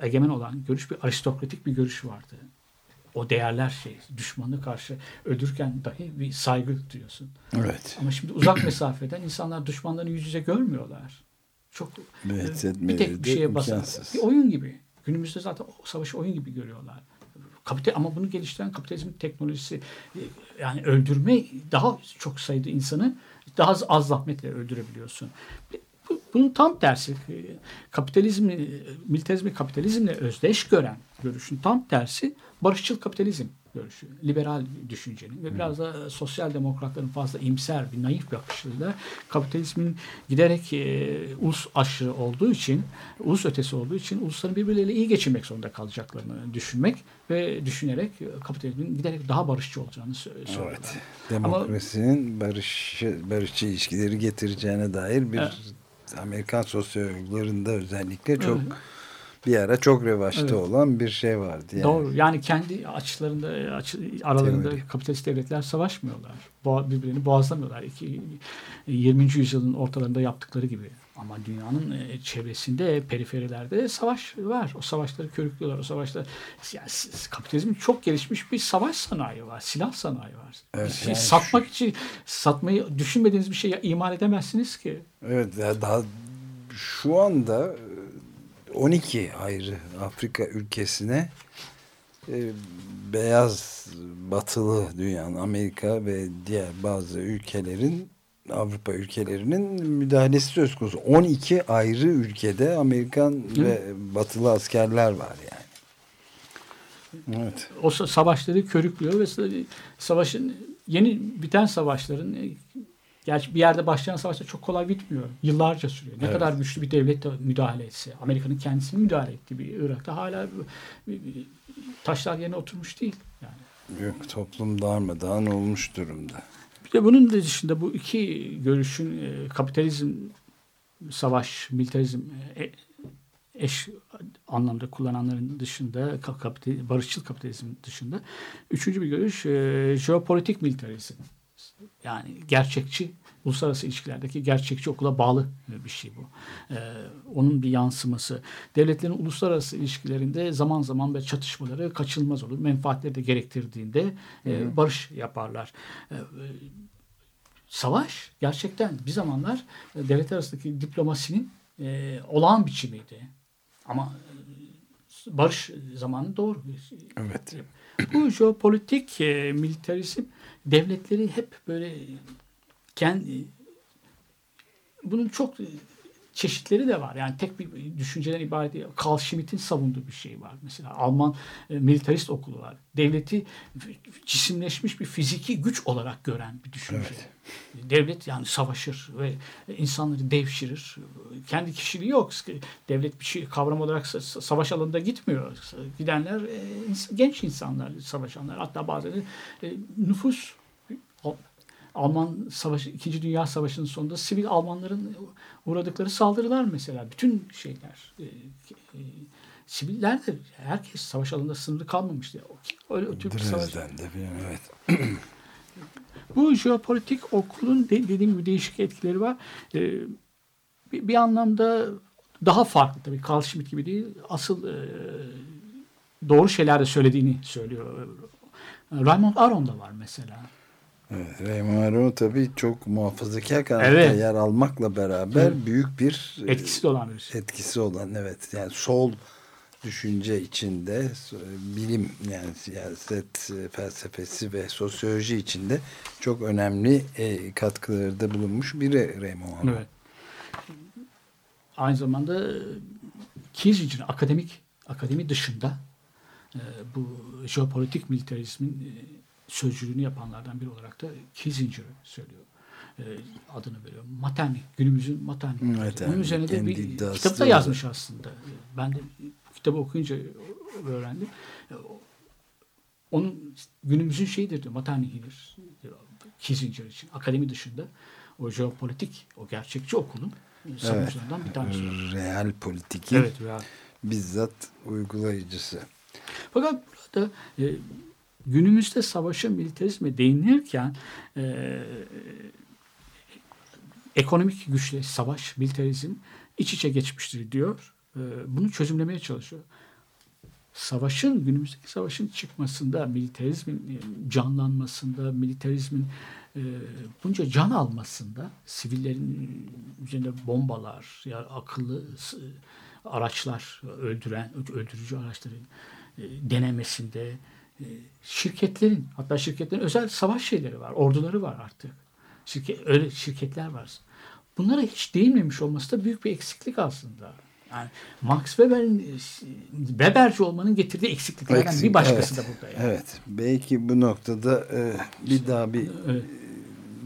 e, egemen olan görüş bir aristokratik bir görüş vardı. O değerler şey, düşmanına karşı öldürürken dahi bir saygı duyuyorsun. Evet. Ama şimdi uzak mesafeden insanlar düşmanlarını yüz yüze görmüyorlar. Çok Evet, e, bir tek bir şeye basar. Bir oyun gibi. Günümüzde zaten o savaşı oyun gibi görüyorlar. Kapital, ama bunu geliştiren kapitalizmin teknolojisi e, yani öldürme daha çok sayıda insanı daha az, az zahmetle öldürebiliyorsun. Bu- Bunun tam tersi e, kapitalizmi, militarizmi kapitalizmle özdeş gören görüşün tam tersi barışçıl kapitalizm görüşü. Liberal düşüncenin ve biraz da sosyal demokratların fazla imser bir naif bakışıyla kapitalizmin giderek e, ulus aşırı olduğu için, ulus ötesi olduğu için ulusların birbirleriyle iyi geçinmek zorunda kalacaklarını düşünmek ve düşünerek e, kapitalizmin giderek daha barışçı olacağını sö- söylüyorlar. Evet. Demokrasinin barış, barışçı ilişkileri getireceğine dair bir Amerikan sosyologlarında özellikle çok Evet. Bir ara çok revaçta Evet. olan bir şey vardı. Yani. Doğru. Yani kendi açılarında açı, aralarında Teori. kapitalist devletler savaşmıyorlar. Boğa, birbirlerini boğazlamıyorlar. İki, 20. yüzyılın ortalarında yaptıkları gibi. Ama dünyanın e, çevresinde, periferilerde savaş var. O savaşları körüklüyorlar. O savaşlar yani, kapitalizmin çok gelişmiş bir savaş sanayi var. Silah sanayi var. Evet, Bir şey yani satmak için satmayı düşünmediğiniz bir şey imal edemezsiniz ki. Evet daha şu anda 12 ayrı Afrika ülkesine e, beyaz batılı dünyanın Amerika ve diğer bazı ülkelerin Avrupa ülkelerinin müdahalesi söz konusu. 12 ayrı ülkede Amerikan ve batılı askerler var yani. Evet. o sa- savaşları körüklüyor ve sa- savaşın yeni biten savaşların Gerçi bir yerde başlayan savaşta çok kolay bitmiyor. Yıllarca sürüyor. Ne Evet. kadar güçlü bir devlet de müdahale etse. Amerika'nın kendisinin müdahale ettiği bir Irak'ta hala taşlar yerine oturmuş değil. Yani. Yok, toplum darmadağın olmuş durumda. Bir de bunun dışında bu iki görüşün e, kapitalizm, savaş, militarizm e, eş anlamda kullananların dışında ka- kapital, barışçıl kapitalizm dışında üçüncü bir görüş e, jeopolitik militarizm. Yani gerçekçi uluslararası ilişkilerdeki gerçekçi okula bağlı bir şey bu. E, onun bir yansıması. Devletlerin uluslararası ilişkilerinde zaman zaman böyle çatışmaları kaçınılmaz olur. Menfaatleri de gerektirdiğinde e, barış yaparlar. E, savaş gerçekten bir zamanlar e, devlet arasındaki diplomasinin e, olağan biçimiydi. Ama e, barış zamanı doğru. Evet. Bu jeopolitik e, militarizm devletleri hep böyle kendi bunun çok e, çeşitleri de var. Yani tek bir düşünceden ibaret değil. Carl Schmitt'in savunduğu bir şey var. Mesela Alman e, militarist okulu var. Devleti cisimleşmiş bir fiziki güç olarak gören bir düşünce. Devlet yani savaşır ve insanları devşirir. Kendi kişiliği yok. Devlet bir şey kavram olarak sa- savaş alanında gitmiyor. Gidenler e, genç insanlar, savaşanlar. Hatta bazen e, nüfus Alman Savaşı, İkinci Dünya Savaşı'nın sonunda sivil Almanların uğradıkları saldırılar mesela. Bütün şeyler. E, e, siviller de herkes savaş alanında sınırlı kalmamıştı. Öyle o tür bir savaş. Dresden'de falan evet. Bu jeopolitik okulun de, dediğim gibi değişik etkileri var. Ee, bir, bir anlamda daha farklı tabii. Carl Schmitt gibi değil. Asıl e, doğru şeyler de söylediğini söylüyor. Raymond Aron da var mesela. Evet, Raymond Aron tabii çok muhafazakar kanatta Evet. yer almakla beraber büyük bir e, Etkisi olan birisi. etkisi olan evet yani sol düşünce içinde bilim yani siyaset e, felsefesi ve sosyoloji içinde çok önemli e, katkıları da bulunmuş biri Raymond. Evet. Aynı zamanda e, Kissinger'ın akademik akademi dışında e, bu jeopolitik militarizmin e, sözcülüğünü yapanlardan biri olarak da Kissinger'ı söylüyor. E, adını veriyor. Materni. Günümüzün Materni. Materni, Bunun üzerine de bir kitap da yazmış aslında. Ben de kitabı okuyunca öğrendim. E, o- Onun günümüzün şeyidir diyor. Materni'dir. Kissinger için. Akademi dışında o jeopolitik, o gerçekçi okulun savunucularından bir tanesi. Real politikin Evet. ya. bizzat uygulayıcısı. Fakat burada e, günümüzde savaşa, militarizme değinirken e, ekonomik güçle savaş, militarizm iç içe geçmiştir diyor. E, bunu çözümlemeye çalışıyor. Savaşın, günümüzdeki savaşın çıkmasında, militarizmin e, canlanmasında, militarizmin e, bunca can almasında, sivillerin üzerinde bombalar, ya akıllı s- araçlar, öldüren, öldürücü araçların e, denemesinde, şirketlerin, hatta şirketlerin özel savaş şeyleri var, orduları var artık. Şirket, öyle şirketler var. Bunlara hiç değinmemiş olması da büyük bir eksiklik aslında. Yani Max Weber'in e, Weberci olmanın getirdiği eksikliklerden Eksik, bir başkası evet. da burada. Yani. Evet. Belki bu noktada e, bir daha bir Evet.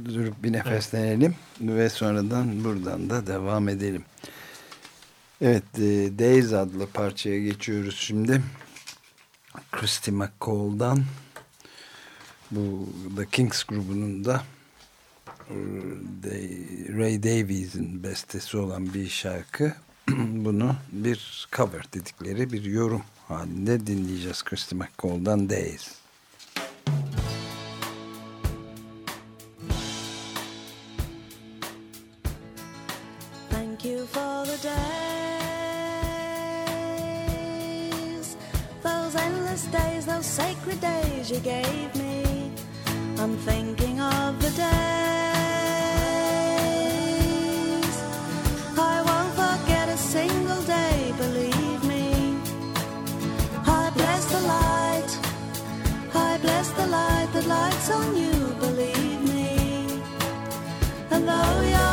durup bir nefeslenelim ve sonradan buradan da devam edelim. Evet, e, Days adlı parçaya geçiyoruz şimdi. Christy McCall'dan bu The Kings grubunun da e, Ray Davies'in bestesi olan bir şarkı. Bunu bir cover dedikleri bir yorum halinde dinleyeceğiz Christy McCall'dan Days. Those days, those sacred days you gave me. I'm thinking of the days. I won't forget a single day, believe me. I bless the light, I bless the light that lights on you, believe me. And though you're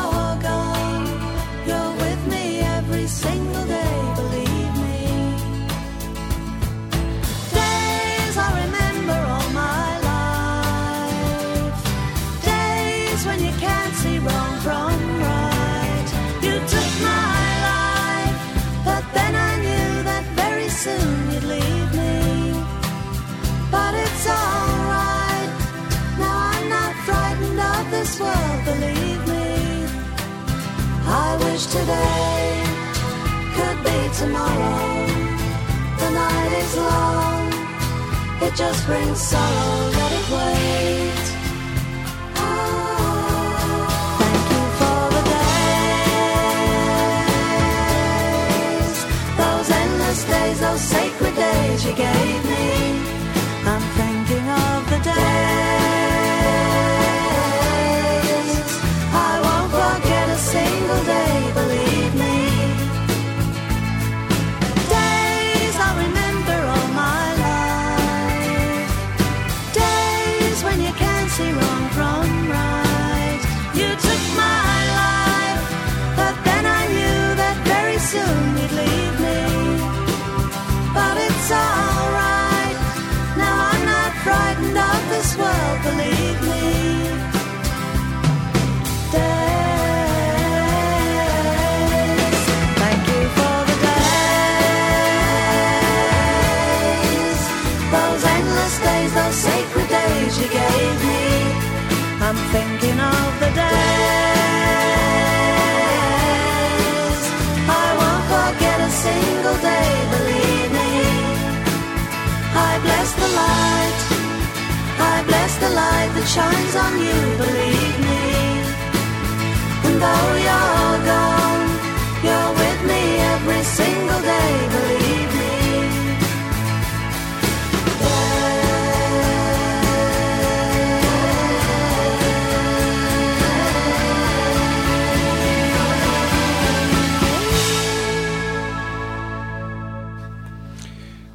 wish today could be tomorrow. The night is long, it just brings sorrow. Let it wait. Ah, Thank you for the days, those endless days, those sacred days you gave shines on you, believe me. And though you're gone, you're with me every single day, believe me.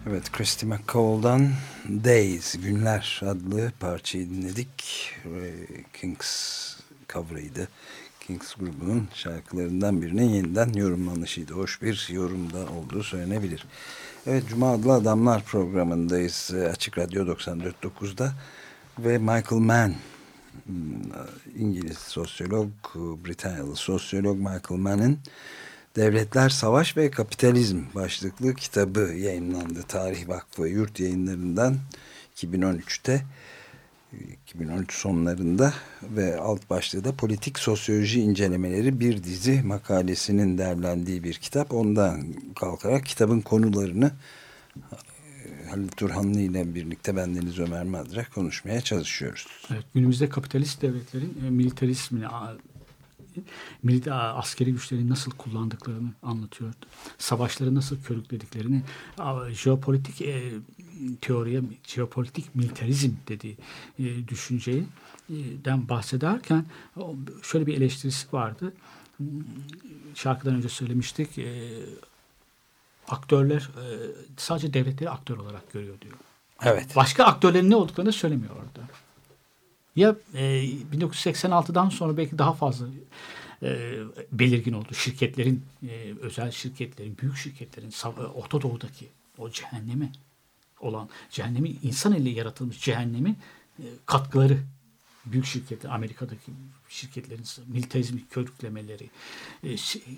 Evet Christy McCall'dan Days Günler adlı parçayı dinledik. Kings cover'ıydı. Kings grubunun şarkılarından birine yeniden yorumlanışıydı. Hoş bir yorumda olduğu söylenebilir. Evet Cuma adlı Adamlar programındayız. e, Açık Radyo 94.9'da ve Michael Mann hmm, İngiliz sosyolog, Britanyalı sosyolog Michael Mann'ın Devletler, Savaş ve Kapitalizm başlıklı kitabı yayınlandı. Tarih Vakfı yurt yayınlarından 2013'te 2013 sonlarında ve alt başlığı da politik sosyoloji incelemeleri bir dizi makalesinin derlendiği bir kitap. Ondan kalkarak kitabın konularını e, Halil Turhanlı ile birlikte bendeniz Ömer Madra konuşmaya çalışıyoruz. Evet, günümüzde kapitalist devletlerin e, milita, askeri güçleri nasıl kullandıklarını anlatıyor. Savaşları nasıl körüklediklerini, jeopolitik e, teoriye, jeopolitik militarizm dediği e, düşünceyi den bahsederken şöyle bir eleştirisi vardı. Şarkıdan önce söylemiştik. E, aktörler e, sadece devletleri aktör olarak görüyor diyor. Evet. Başka aktörlerin ne olduklarını söylemiyor. Ya e, 1986'dan sonra belki daha fazla e, belirgin oldu. Şirketlerin, e, özel şirketlerin, büyük şirketlerin e, Orta Doğu'daki o cehennemi olan, cehennemi insan eliyle yaratılmış cehennemi e, katkıları büyük şirketler, Amerika'daki şirketlerin militarizmi körüklemeleri, e,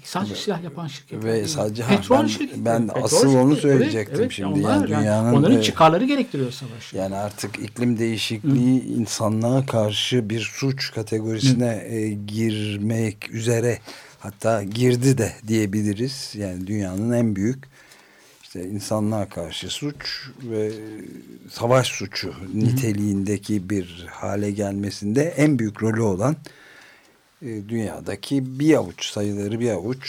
sadece silah yapan şirketler. Ve değil. sadece- petrol ben- şirketleri, ben petrol asıl onu şirketleri, söyleyecektim şimdi. onlar Yani dünyanın, onların evet. çıkarları gerektiriyor savaşı. Yani artık iklim değişikliği insanlığa karşı bir suç kategorisine e, girmek üzere hatta girdi de diyebiliriz. Yani dünyanın en büyük işte insanlığa karşı suç ve savaş suçu niteliğindeki bir hale gelmesinde en büyük rolü olan e, dünyadaki bir avuç sayıları bir avuç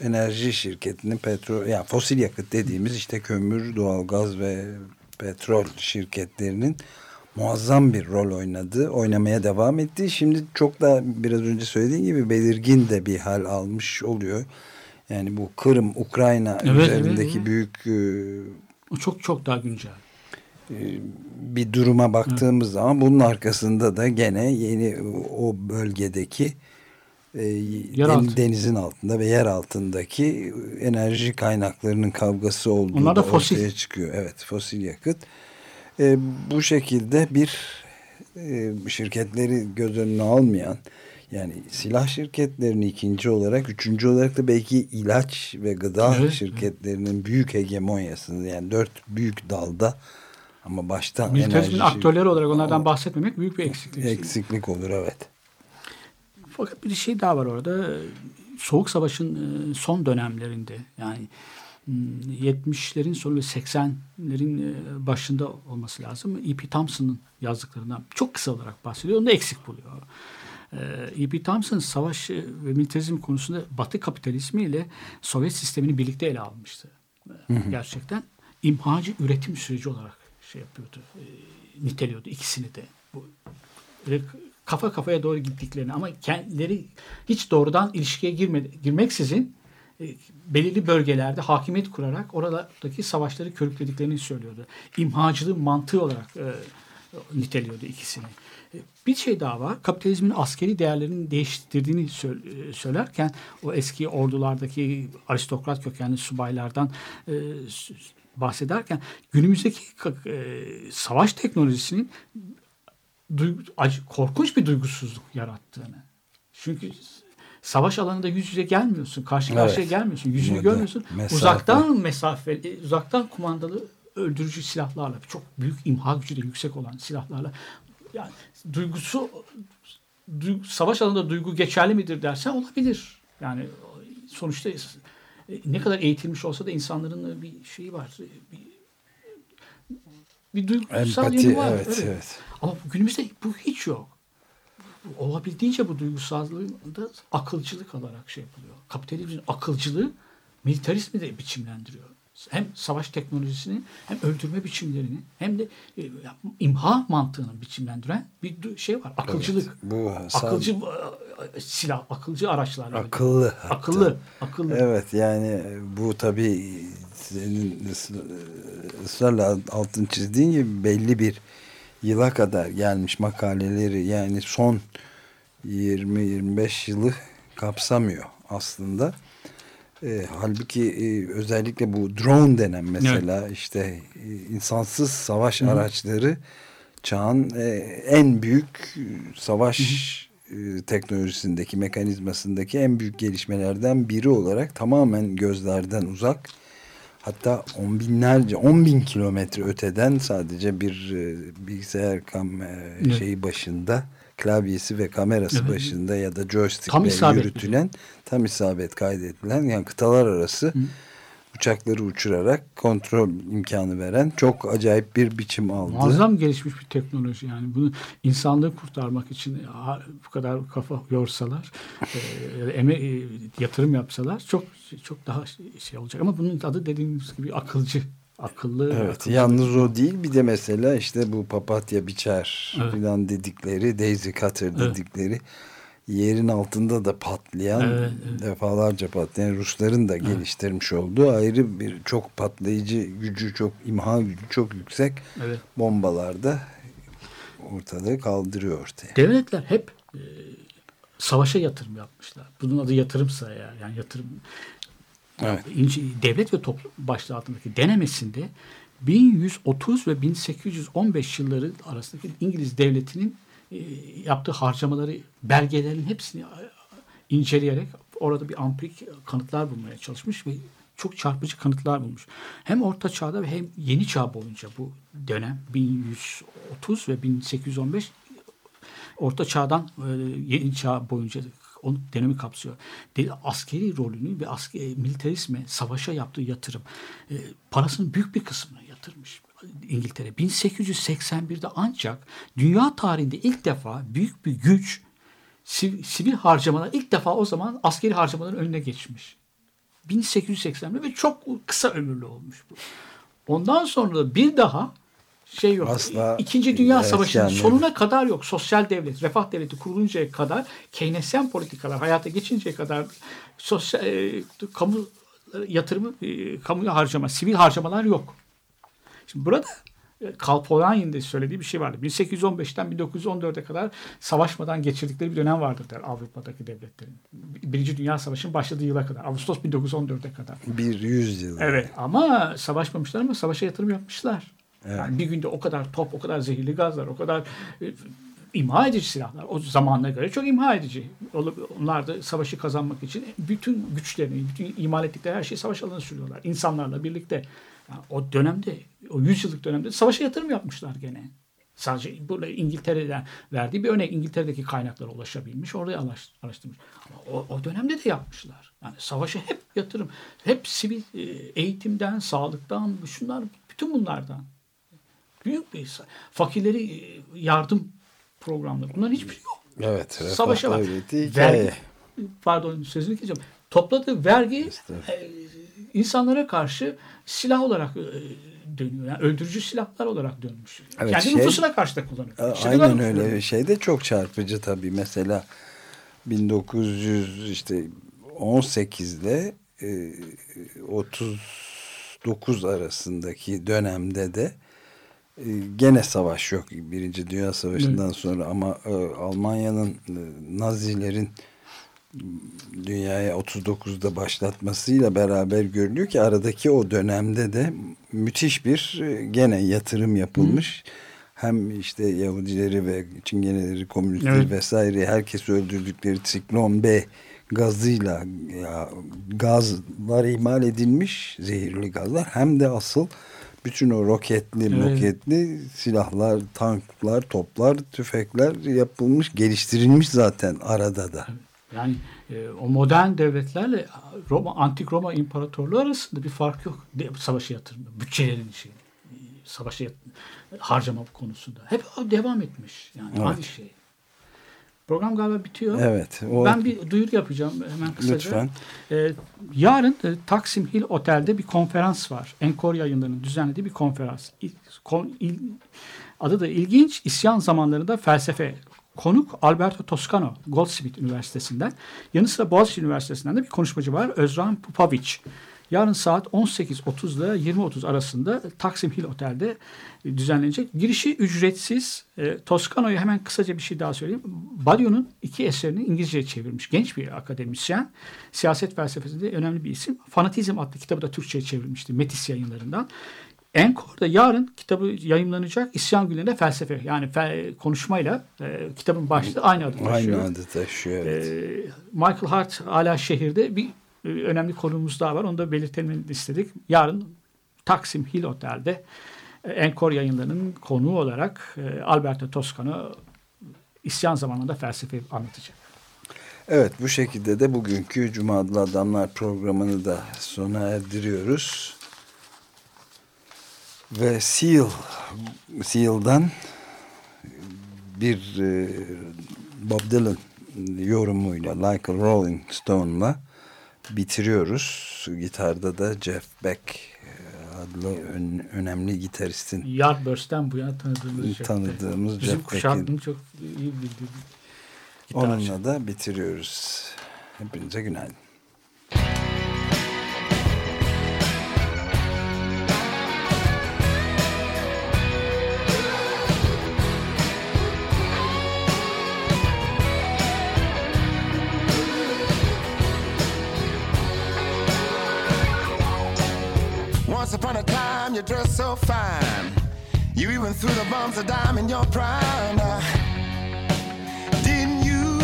enerji şirketinin petrol yani fosil yakıt dediğimiz işte kömür, doğalgaz ve petrol şirketlerinin muazzam bir rol oynadı. Oynamaya devam etti. Şimdi çok da biraz önce söylediğim gibi belirgin de bir hal almış oluyor. Yani bu Kırım, Ukrayna Evet, üzerindeki evet, evet. büyük e, çok çok daha güncel. bir duruma baktığımız zaman bunun arkasında da gene yeni o bölgedeki e, Yeraltı. denizin altında ve yer altındaki enerji kaynaklarının kavgası olduğu Onlar da da fosil. ortaya çıkıyor. Evet fosil yakıt. E, bu şekilde bir e, şirketleri göz önüne almayan yani silah şirketlerini ikinci olarak üçüncü olarak da belki ilaç ve gıda Evet. şirketlerinin büyük hegemonyasını yani dört büyük dalda ama başta Militarizmin enerji aktörleri olarak onlardan bahsetmemek büyük bir eksiklik. eksiklik olur evet. Fakat bir şey daha var orada. Soğuk Savaş'ın e, son dönemlerinde yani hmm, 70'lerin sonu ve 80'lerin e, başında olması lazım. E.P. Thompson'ın yazdıklarından çok kısa olarak bahsediyor. Onu da eksik buluyor. E.P. Thompson savaş e, ve militarizm konusunda Batı kapitalizmi ile Sovyet sistemini birlikte ele almıştı. E, Gerçekten imhacı üretim süreci olarak şey yapıyordu. e, niteliyordu ikisini de. Bu böyle kafa kafaya doğru gittiklerini ama kendileri hiç doğrudan ilişkiye girmedi, girmeksizin e, belirli bölgelerde hakimiyet kurarak oradaki savaşları körüklediklerini söylüyordu. İmhacılığı mantığı olarak e, niteliyordu ikisini. Bir şey daha var. Kapitalizmin askeri değerlerini değiştirdiğini e, söylerken o eski ordulardaki aristokrat kökenli subaylardan e, bahsederken günümüzdeki e, savaş teknolojisinin korkunç bir duygusuzluk yarattığını. Çünkü savaş alanında yüz yüze gelmiyorsun. Karşı karşıya Evet. gelmiyorsun. Yüzünü Burada görmüyorsun. mesafe. Uzaktan mesafe, e, uzaktan kumandalı öldürücü silahlarla, çok büyük imha gücü de yüksek olan silahlarla yani duygusu duygu- savaş alanında duygu geçerli midir dersen olabilir. Yani sonuçta e, ne kadar eğitilmiş olsa da insanların bir şeyi var. Bir, bir duygusal Empati yönü var. evet evet. Ama günümüzde bu hiç yok. Olabildiğince bu duygusallığı da akılcılık alarak şey yapılıyor. Kapitalizmin akılcılığı militarizmi de biçimlendiriyor. Hem savaş teknolojisini hem öldürme biçimlerini hem de e, imha mantığını biçimlendiren bir şey var. Akılcılık. Bu sadece Akılcı e, silah, akılcı araçlar. akıllı. hatta. Akıllı. Akıllı. Evet yani bu tabii senin ısra- ısrarla altın çizdiğin gibi belli bir yıla kadar gelmiş makaleleri yani son 20-25 yılı kapsamıyor aslında. E, halbuki e, özellikle bu drone denen mesela işte e, insansız savaş araçları çağın e, en büyük e, savaş e, teknolojisindeki mekanizmasındaki en büyük gelişmelerden biri olarak tamamen gözlerden uzak hatta on binlerce on bin kilometre öteden sadece bir e, bilgisayar kam e, Evet. şeyi başında klavyesi ve kamerası Evet. başında ya da joystickle yürütülen tam isabet kaydedilen yani kıtalar arası uçakları uçurarak kontrol imkanı veren çok acayip bir biçim aldı. Muazzam gelişmiş bir teknoloji yani bunu insanlığı kurtarmak için bu kadar kafa yorsalar e, eme, yatırım yapsalar çok çok daha şey olacak ama bunun adı dediğimiz gibi akılcı akıllı Evet akılcı. yalnız o değil bir de mesela işte bu papatya biçer Evet. filan dedikleri Daisy Cutter Evet. dedikleri yerin altında da patlayan Evet, evet. defalarca patlayan Rusların da geliştirmiş olduğu ayrı bir çok patlayıcı gücü çok imha gücü çok yüksek Evet. bombalarda ortalığı kaldırıyor ortaya. Devletler hep e, savaşa yatırım yapmışlar. Bunun adı yatırımsa eğer yani yatırım Evet. İnci- devlet ve toplum başlığı altındaki denemesinde 1130 ve 1815 yılları arasındaki İngiliz devletinin e, yaptığı harcamaları belgelerin hepsini inceleyerek orada bir amprik kanıtlar bulmaya çalışmış ve çok çarpıcı kanıtlar bulmuş. Hem Orta Çağ'da hem Yeni Çağ boyunca bu dönem 1130 ve 1815 Orta Çağ'dan e, Yeni Çağ boyunca onun dönemi kapsıyor. De, askeri rolünü ve askeri, militarizme, savaşa yaptığı yatırım. E, parasının büyük bir kısmını yatırmış İngiltere. 1881'de ancak dünya tarihinde ilk defa büyük bir güç siv- sivil harcamalar ilk defa o zaman askeri harcamaların önüne geçmiş. 1880'de ve çok kısa ömürlü olmuş bu. Ondan sonra da bir daha şey yok. Asla İkinci Dünya evet, Savaşı'nın yani- sonuna kadar yok. Sosyal devlet, refah devleti kuruluncaya kadar Keynesyen politikalar hayata geçinceye kadar sosyal e, kamu yatırımı, e, kamuya harcama, sivil harcamalar yok. Şimdi burada e, Karl Polanyi'nin de söylediği bir şey vardı. 1815'ten 1914'e kadar savaşmadan geçirdikleri bir dönem vardır der Avrupa'daki devletlerin. Birinci Dünya Savaşı'nın başladığı yıla kadar. Ağustos 1914'e kadar. Bir yüzyıl. Evet ama savaşmamışlar ama savaşa yatırım yapmışlar. Yani bir günde o kadar top, o kadar zehirli gazlar, o kadar e, imha edici silahlar. O zamanına göre çok imha edici. Onlar da savaşı kazanmak için bütün güçlerini, bütün imal ettikleri her şeyi savaş alanına sürüyorlar. İnsanlarla birlikte. Yani o dönemde, o yüzyıllık dönemde savaşa yatırım yapmışlar gene. Sadece burada İngiltere'den verdiği bir örnek. İngiltere'deki kaynaklara ulaşabilmiş. Oraya araş- araştırmış. Ama o, o dönemde de yapmışlar. Yani savaşa hep yatırım. Hep sivil e, eğitimden, sağlıktan, şunlar, bütün bunlardan. Büyük bir fakirleri e, yardım programları. Bunların hiçbir şey yok. Evet. Savaşa hikaye. Vergi, pardon sözünü keseceğim. Topladığı vergi e, insanlara karşı silah olarak e, dönüyor. Yani öldürücü silahlar olarak dönmüş. Evet, Kendi şey- nüfusuna karşı da kullanıyor. İşte Aynen kullanıyor. öyle. Şey de çok çarpıcı tabii. Mesela 1900 işte 18'de e, 39 arasındaki dönemde de gene savaş yok. Birinci Dünya Savaşı'ndan sonra ama e, Almanya'nın e, Nazilerin dünyaya 39'da başlatmasıyla beraber görülüyor ki aradaki o dönemde de müthiş bir e, gene yatırım yapılmış. Hem işte Yahudileri ve Çingeneleri, komünistleri Evet. vesaire herkes öldürdükleri Siklon B gazıyla ya, gazlar imal edilmiş zehirli gazlar hem de asıl bütün o roketli Evet. moketli silahlar, tanklar, toplar, tüfekler yapılmış, geliştirilmiş zaten arada da. Yani e, o modern devletlerle Roma, antik Roma İmparatorluğu arasında bir fark yok. De, savaşa yatırım, bütçelerin şey, savaşa yat- harcama konusunda. Hep devam etmiş. Yani Evet. aynı şey. Program galiba bitiyor. Evet. O, Ben bir duyuru yapacağım hemen kısaca. Lütfen. Ee, yarın e, Taksim Hill Otel'de bir konferans var. Enkor yayınlarının düzenlediği bir konferans. İl- kon- il- adı da ilginç. İsyan zamanlarında felsefe. Konuk Alberto Toscano Goldsmith Üniversitesi'nden. Yanı sıra Boğaziçi Üniversitesi'nden de bir konuşmacı var. Özran Pupovic. Yarın saat 18.30 ile 20.30 arasında Taksim Hill Otel'de e, düzenlenecek. Girişi ücretsiz. E, Toscano'yu hemen kısaca bir şey daha söyleyeyim. Badiou'nun iki eserini İngilizceye çevirmiş. Genç bir akademisyen. Siyaset felsefesinde önemli bir isim. Fanatizm adlı kitabı da Türkçe'ye çevrilmişti. Metis yayınlarından. Enkor'da yarın kitabı yayınlanacak İsyan Günlerinde Felsefe. Yani fe- konuşmayla e, kitabın başlığı aynı adı taşıyor. Aynı adı taşıyor. Evet. Ee, Michael Hart hala şehirde bir e, önemli konumuz daha var. Onu da belirtelim istedik. Yarın Taksim Hill Otel'de e, Enkor yayınlarının konuğu olarak e, Alberto Toscano isyan zamanında felsefe anlatacak. Evet bu şekilde de bugünkü Cuma Adlı Adamlar programını da sona erdiriyoruz. Ve Seal, Seal'dan bir e, Bob Dylan yorumuyla Like a Rolling Stone'la bitiriyoruz. Gitarda da Jeff Beck e, adlı ön- önemli gitaristin Yardbirds'ten bu yana tanıdığımız Jeff tanıdığımız Bizim Jeff kuşağının Beck'in çok iyi bildiği onunla da bitiriyoruz. Hepinize günaydın. A dime in your prime. Now, didn't you?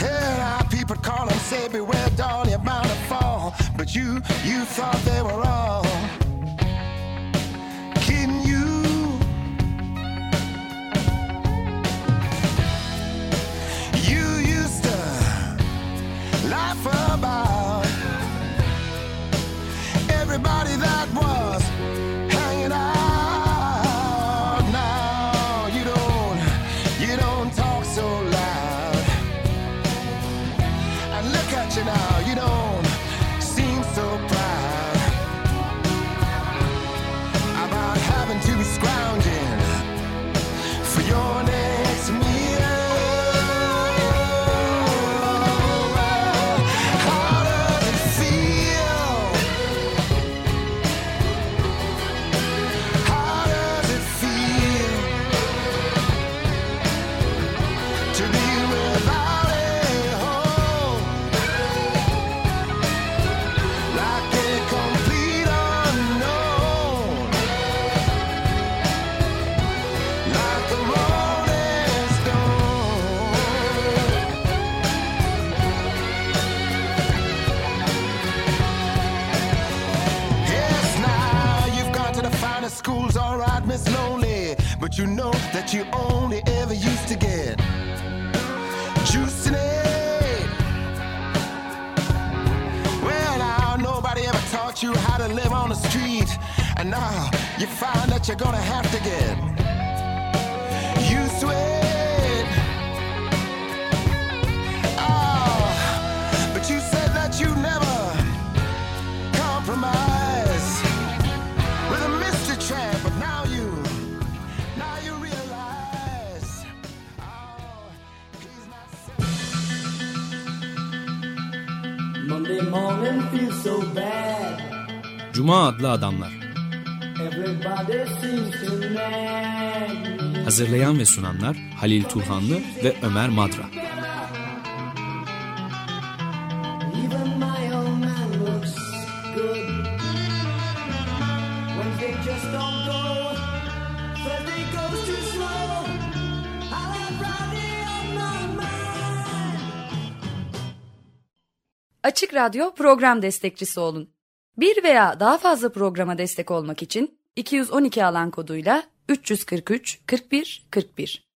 Heard how people call and say, Beware, darling, you're bound to fall. But you, you thought they find that you're gonna have to get used to it. Oh, but you said that you never compromise with a mystery trap, but now you, now you realize, oh, he's not. Monday morning feels so bad. Cuma adlı adamlar. Hazırlayan ve sunanlar Halil Turhanlı ve Ömer Madra. Açık Radyo program destekçisi olun. Bir veya daha fazla programa destek olmak için 212 alan koduyla 343 41 41